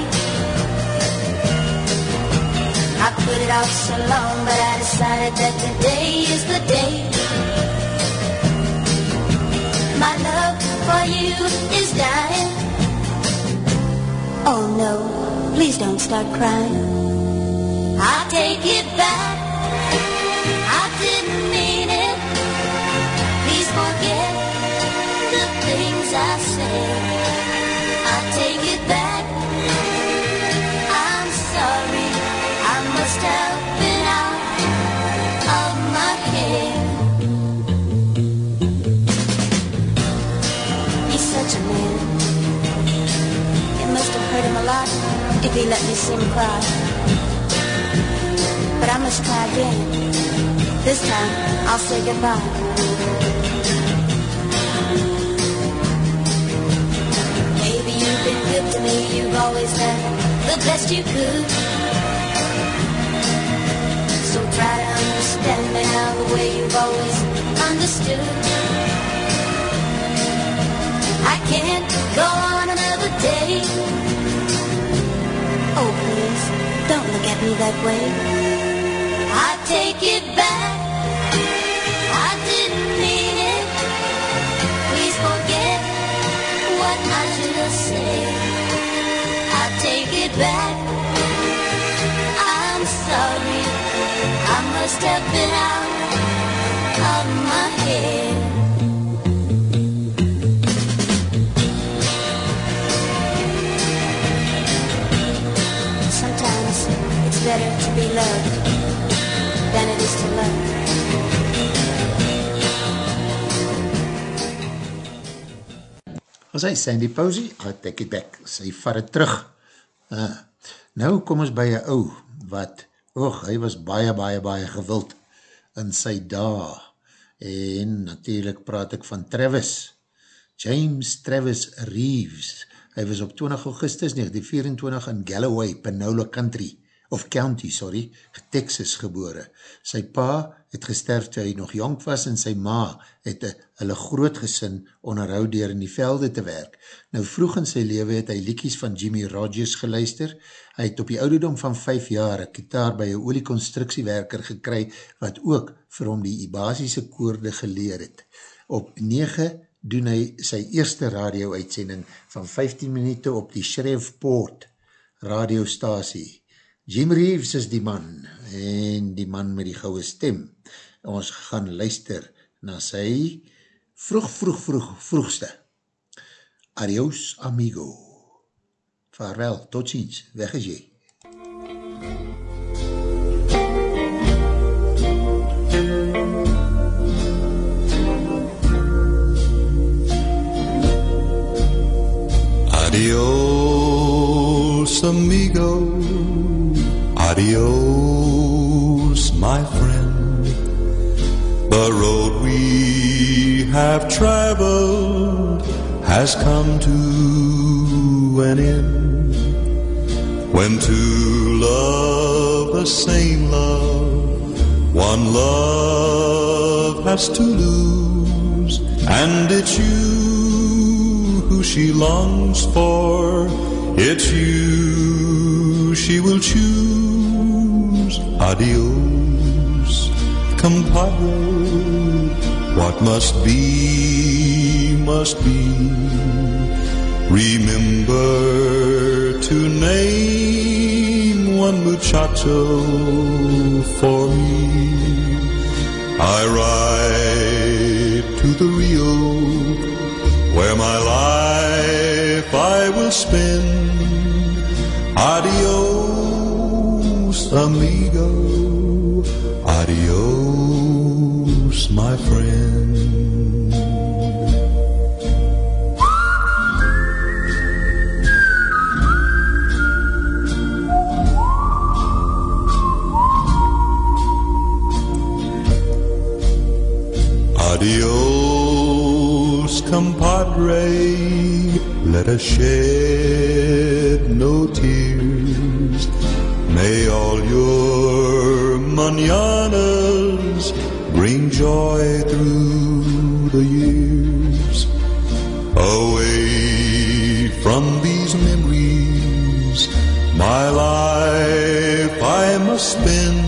I put it off so long, but I decided that today is the day. My love for you is dying. Oh no, please don't start crying. I'll take it back. If he let me see him cry. But I must try again. This time, I'll say goodbye. You've been good to me, you've always done the best you could. So try to understand me now the way you've always understood. I can't go on another day. Please, don't look at me that way. I take it back. I didn't mean it. Please forget what I just said. I take it back. I'm sorry. I must have been out of my head. Be loved than it is to love. As hy Sandy Posey, I take it back, sy vat het terug. Uh, nou kom ons by een ou, wat, oog, hy was baie, baie, baie gewild in sy dae. En natuurlijk praat ek van Travis, James Travis Reeves. Hy was op 20 augustus 1924 in Galloway, Panola Country, of County, sorry, Texas gebore. Sy pa het gesterf toe hy nog jonk was en sy ma het hulle groot gesin onderhoud dier in die velde te werk. Nou vroeg in sy leven het hy liekies van Jimmy Rogers geluister. Hy het op die ouderdom van 5 jaar een kitaar by een olieconstructiewerker gekry wat ook vir hom die basisse koorde geleer het. Op 9 doen hy sy eerste radio-uitsending van 15 minuten op die Shreveport radiostasie. Jim Reeves is die man en die man met die gouwe stem. Ons gaan luister na sy vroeg, vroeg, vroeg, vroegste. Adios, amigo. Vaarwel, tot ziens, weg is jy. Adios, amigo. Adios, my friend. The road we have traveled has come to an end. When two love the same love, one love has to lose, and it's you who she longs for. It's you she will choose. Adios, compadre. What must be, must be. Remember to name one muchacho for me. I ride to the Rio where my life I will spend. Adios, amigo. Adios, my friend. Adios, compadre. Let us shed no tears. May all your mananas bring joy through the years. Away from these memories, my life I must spend.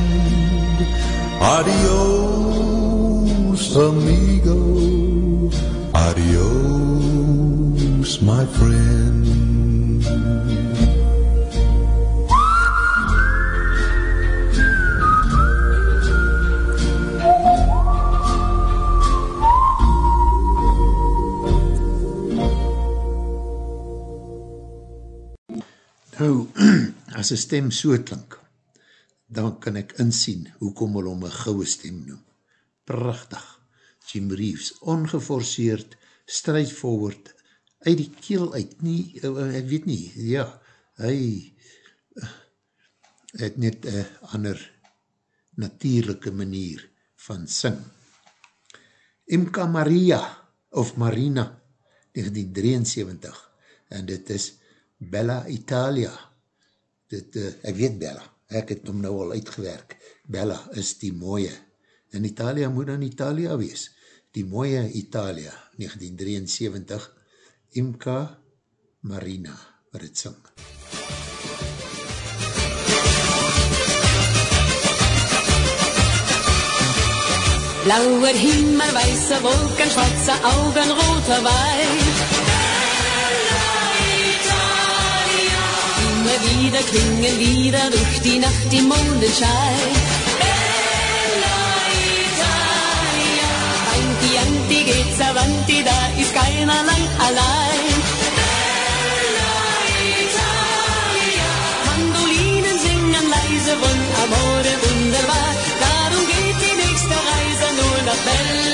Adios, as een stem so klink, dan kan ek insien hoekom hulle om een gouwe stem noem. Prachtig. Jim Reeves, ongeforceerd, straightforward, uit die keel uit, nie, uh, ek weet nie, ja, hy uh, het net een ander natuurlijke manier van sing. Imka Maria, of Marina, 1973, en dit is Bella Italia. Dit, uh, ek weet Bella, ek het hom nou al uitgewerk. Bella is die mooie. En Italia moet dan Italia wees. Die mooie Italia, 1973, Imka Marina, wat het sing. Blauer Himmel, weiße Wolken, schwarze Augen, roter Wein. Wieder klingen Lieder durch die Nacht im Mondenschein. Bella Italia. Avanti, anti, geht's avanti, da ist keiner lang allein. Bella Italia. Mandolinen singen leise von Amore wunderbar. Darum geht die nächste Reise nur nach Bella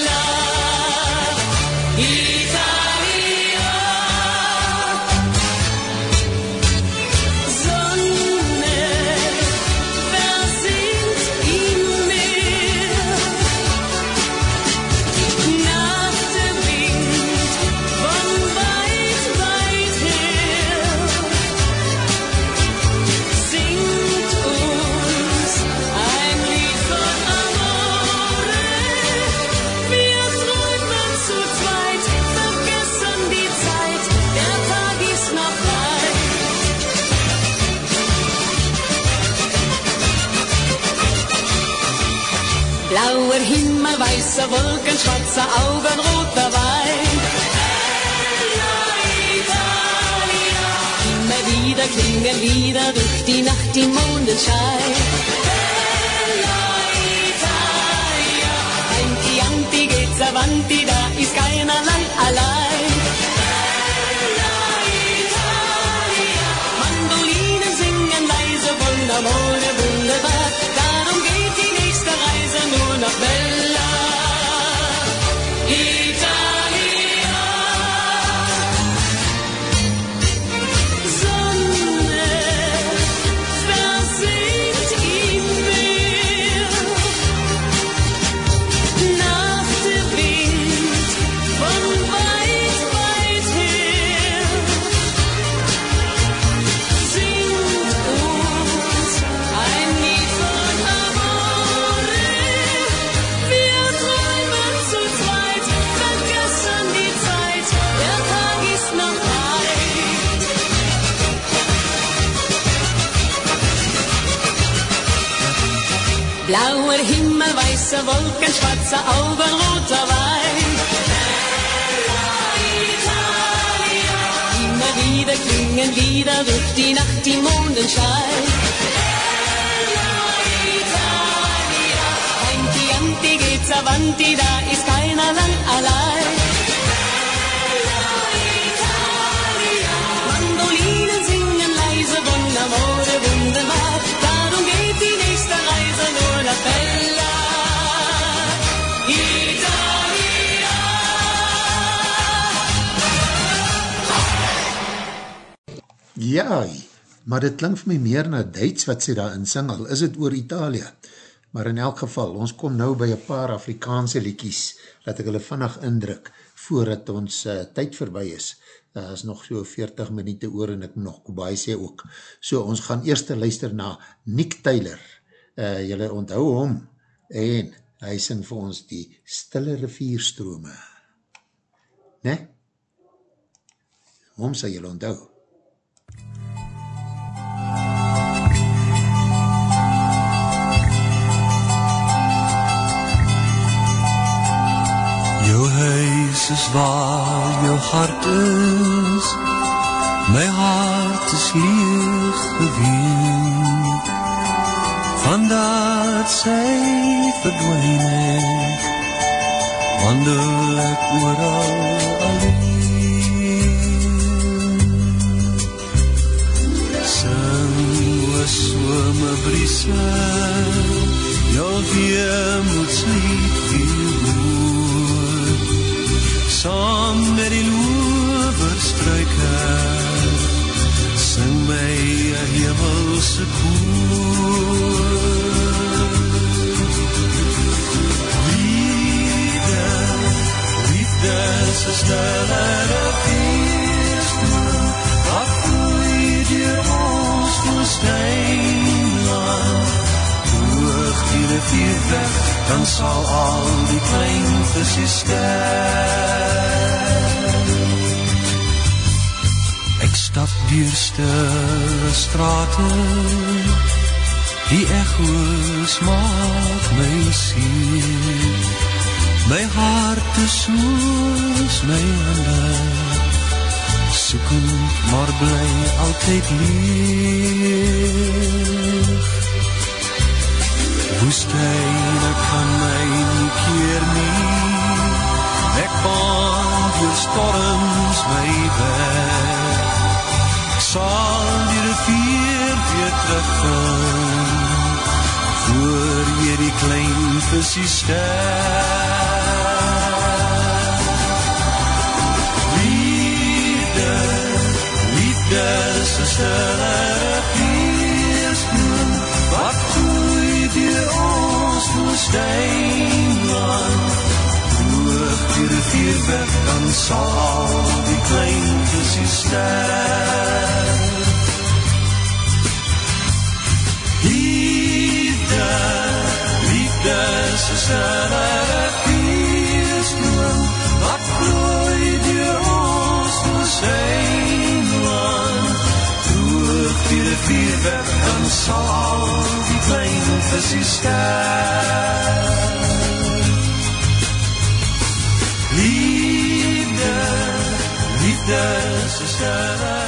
Blauer Himmel, weißer Wolken, schwarzer Augen, roter Wein. Italia. Immer wieder klingen Lieder durch die Nacht im Mondenschein. Italia. Anti, Anti, geht's avanti, da ist keiner lang allein. Weiße Wolken, schwarze Augen, roter Wein. Immer wieder klingen Lieder durch die Nacht im Mondenschein. Ein Chianti geht's avanti, da ist keiner lang allein. Ja, maar dit klink vir my meer na Duits wat sy daar in sing, al is het oor Italië. Maar in elk geval, ons kom nou by een paar Afrikaanse liekies, dat ek hulle vannig indruk, voordat ons uh, tyd voorbij is. Uh, is nog so 40 minuten oor en ek nog Kubai sê ook. So, ons gaan eerst luister na Nick Taylor. Uh, julle onthou hom en hy sing vir ons die stille rivierstrome. Ne? Hom sal julle onthou. Is waar jou hart is. My hart is leeg geween Vandaar sy verdwijn het Wandel ek ooral alleen. Sing oor somebriese Jou weemoedslied weer hoor Saam met die loverstruike Sing my een hemelse koor. Liefde, liefde is een stille feestroom rivier weg, dan sal al die klein visie sterf. Ek stap dier stille strate, die echo's maak my siel. My hart is soos my hande, soekend maar bly altyd leeg. Woestijne kan my nie keer nie Ek baan door storms my weg. Ek sal die rivier weer terugvind Voor weer die klein visie sterf Liefde, liefde is een stille rivierstroom ons woestijnland Hoog die rivier weg, dan sal al die klein visie sterf Liefde, liefde is een stille rivierstroom Wat vloei dier ons woestijnland Hoog die rivier weg, dan sal al die klein visie sterf Liefde, liefde is een stille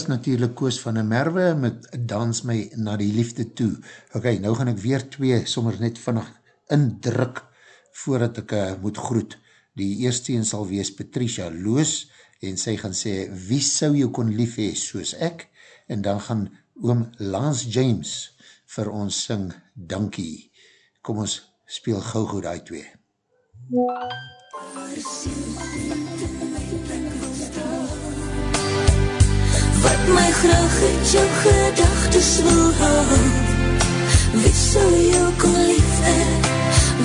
was natuurlijk Koos van der Merwe met Dans my na die liefde toe. Ok, nou gaan ek weer twee sommer net vannig indruk voordat ek uh, moet groet. Die eerste een sal wees Patricia Loos en sy gaan sê, wie sou jou kon lief hee soos ek? En dan gaan oom Lance James vir ons sing Dankie. Kom ons speel gauw goed die twee. Wat my graag uit jou gedagtes wil hou Wie sou jou kon lief hê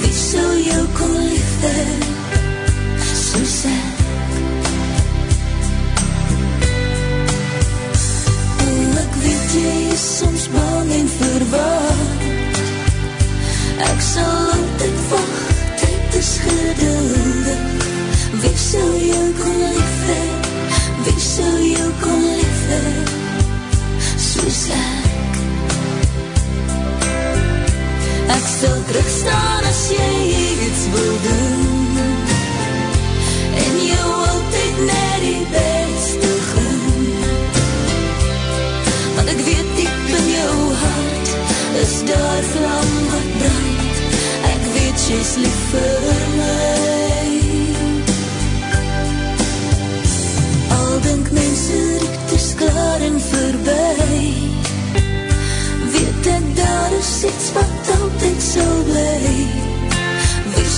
Wie sou jou kon lief hê Soos ek? Ek weet jy is soms bang en verwaard Ek sal altyd wacht, tyd is geduldig. Wie sou jou kon lief hê Wie sou jou kon lief hê Soos ek. Ek sal terugstaan as jy iets wil doen. En jou altyd net die beste gun. Want ek weet diep in jou hart Is daar vlam wat brand. Ek weet jy's lief vir my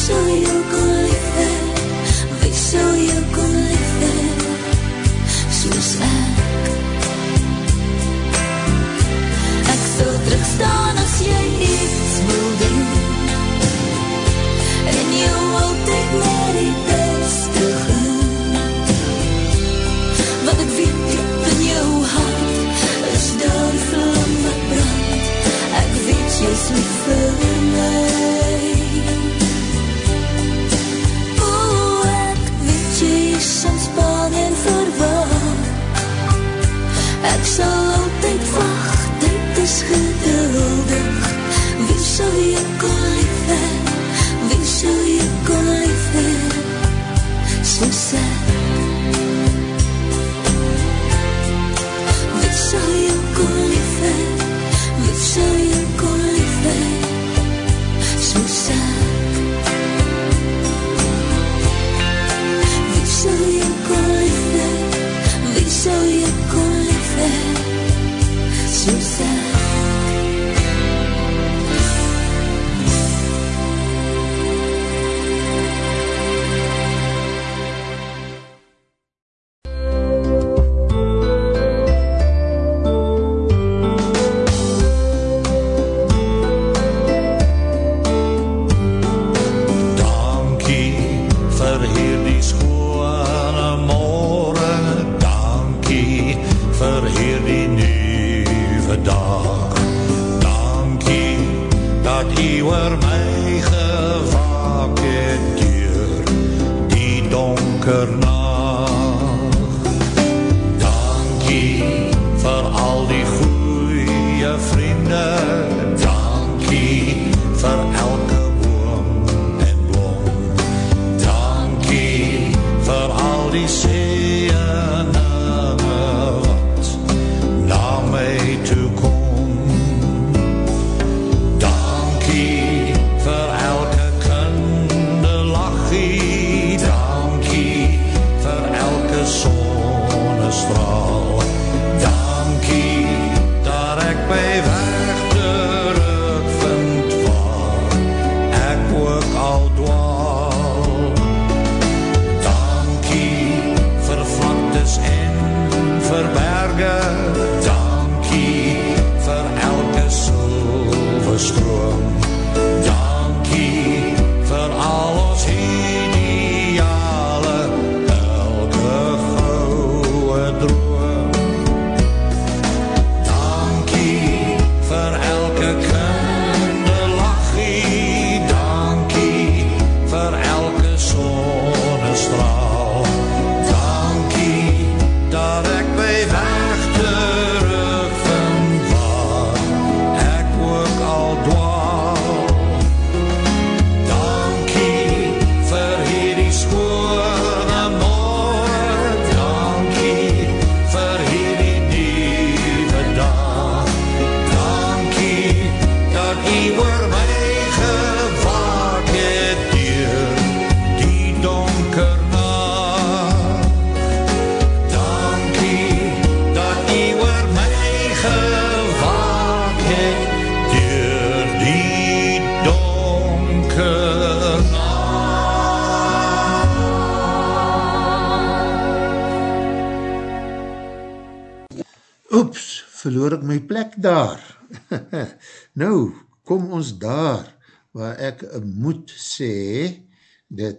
Sal jou kon lief hê? Wie sal jou kon lief hê? Soos ek Ek sal terugstaan as jy iets wil doen En jou altyd net die beste gun Want ek weet diep in jou hart Is daar vlam wat brand Ek weet jy is lief vir my Ek sal altyd wacht, dit is geduldig. Wie sal jy kon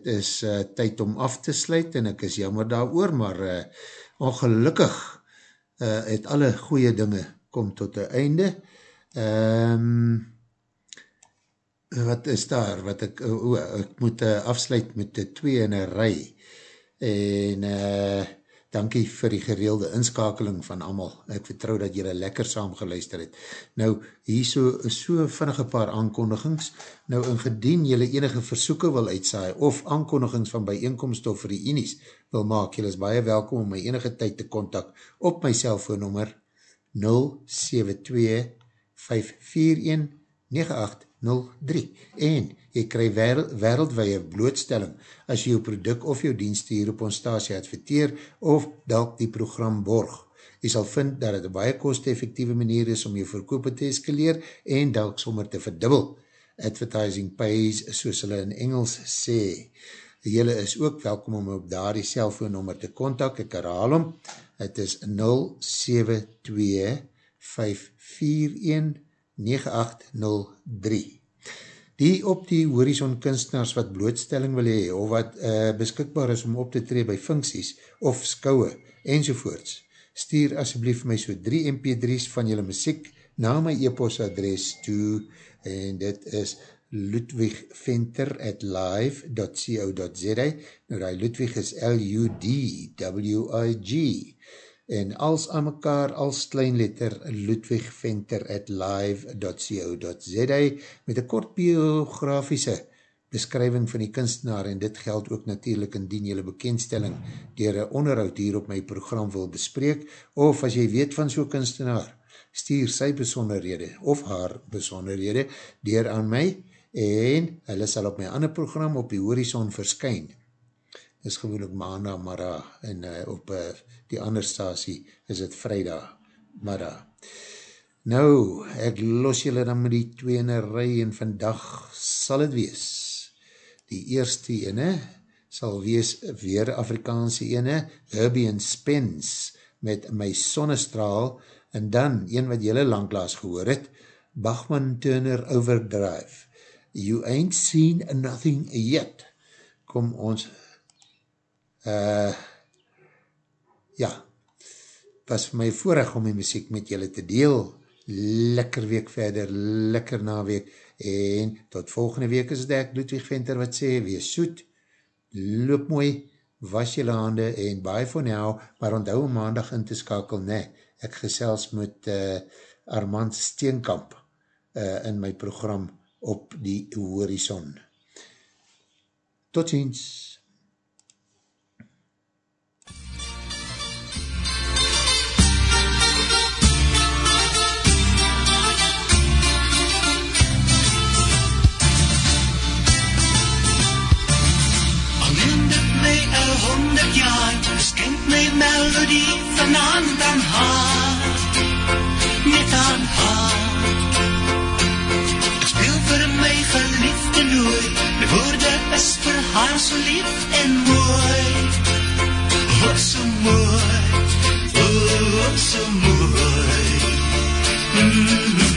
dit is uh, tyd om af te sluit, en ek is jammer daar oor, maar uh, ongelukkig uh, het alle goeie dinge kom tot een einde. Um, wat is daar, wat ek, oh, ek moet uh, afsluit met de twee in een rij, en uh, dankie vir die gereelde inskakeling van amal. Ek vertrou dat jylle lekker saam geluister het. Nou, hier so, so vinnige paar aankondigings. Nou, ingedien jylle enige versoeken wil uitsaai, of aankondigings van bijeenkomst of reenies wil maak, jylle is baie welkom om my enige tyd te kontak op my cellfoonnummer 072 541 9803 en jy krij wereld, wereldwee blootstelling as jy jou product of jou dienst hier op ons stasie adverteer of dalk die program borg. Jy sal vind dat het een baie kost-effectieve manier is om jou verkoop te eskaleer en dalk sommer te verdubbel. Advertising pays, soos hulle in Engels sê. Julle is ook welkom om op daar die cellfoonnummer te kontak. Ek herhaal hom. Het is 072 541 9803. Die op die horizon kunstenaars wat blootstelling wil hee, of wat uh, beskikbaar is om op te tree by funksies, of skouwe, enzovoorts, stuur asjeblief my so 3 mp3's van julle muziek na my e-post adres toe, en dit is ludwigventer at live.co.za nou die Ludwig is L-U-D-W-I-G en als aan mekaar als kleinletter ludwigventer at live.co.za met een kort biografiese beskrywing van die kunstenaar en dit geld ook natuurlijk indien jylle bekendstelling dier een onderhoud hier op my program wil bespreek of as jy weet van so'n kunstenaar stuur sy besonderhede of haar besonderhede dier aan my en hulle sal op my ander program op die horizon verskyn. Is gewoonlik maandag mara en uh, op uh, die ander stasie is het vrijdag mara nou, ek los julle dan met die twee in een rij en vandag sal het wees. Die eerste ene sal wees weer Afrikaanse ene Herbie and Spence met my sonnestraal en dan een wat julle langklaas gehoor het Bachman Turner Overdrive. You ain't seen nothing yet. Kom ons uh, ja, was vir my voorrecht om die muziek met julle te deel, lekker week verder, lekker na week, en tot volgende week is dit ek, Ludwig Venter, wat sê, wees soet, loop mooi, was julle hande, en bye for now, maar onthou om maandag in te skakel, ne, ek gesels met uh, Armand Steenkamp, uh, in my program, op die horizon. Tot ziens. melodi Fernandan har. Net aan haar Speel vir my geliefde nooit My woorde is vir haar so lief en mooi. Oh, so mooi. Oh, so mooi. Mm -hmm.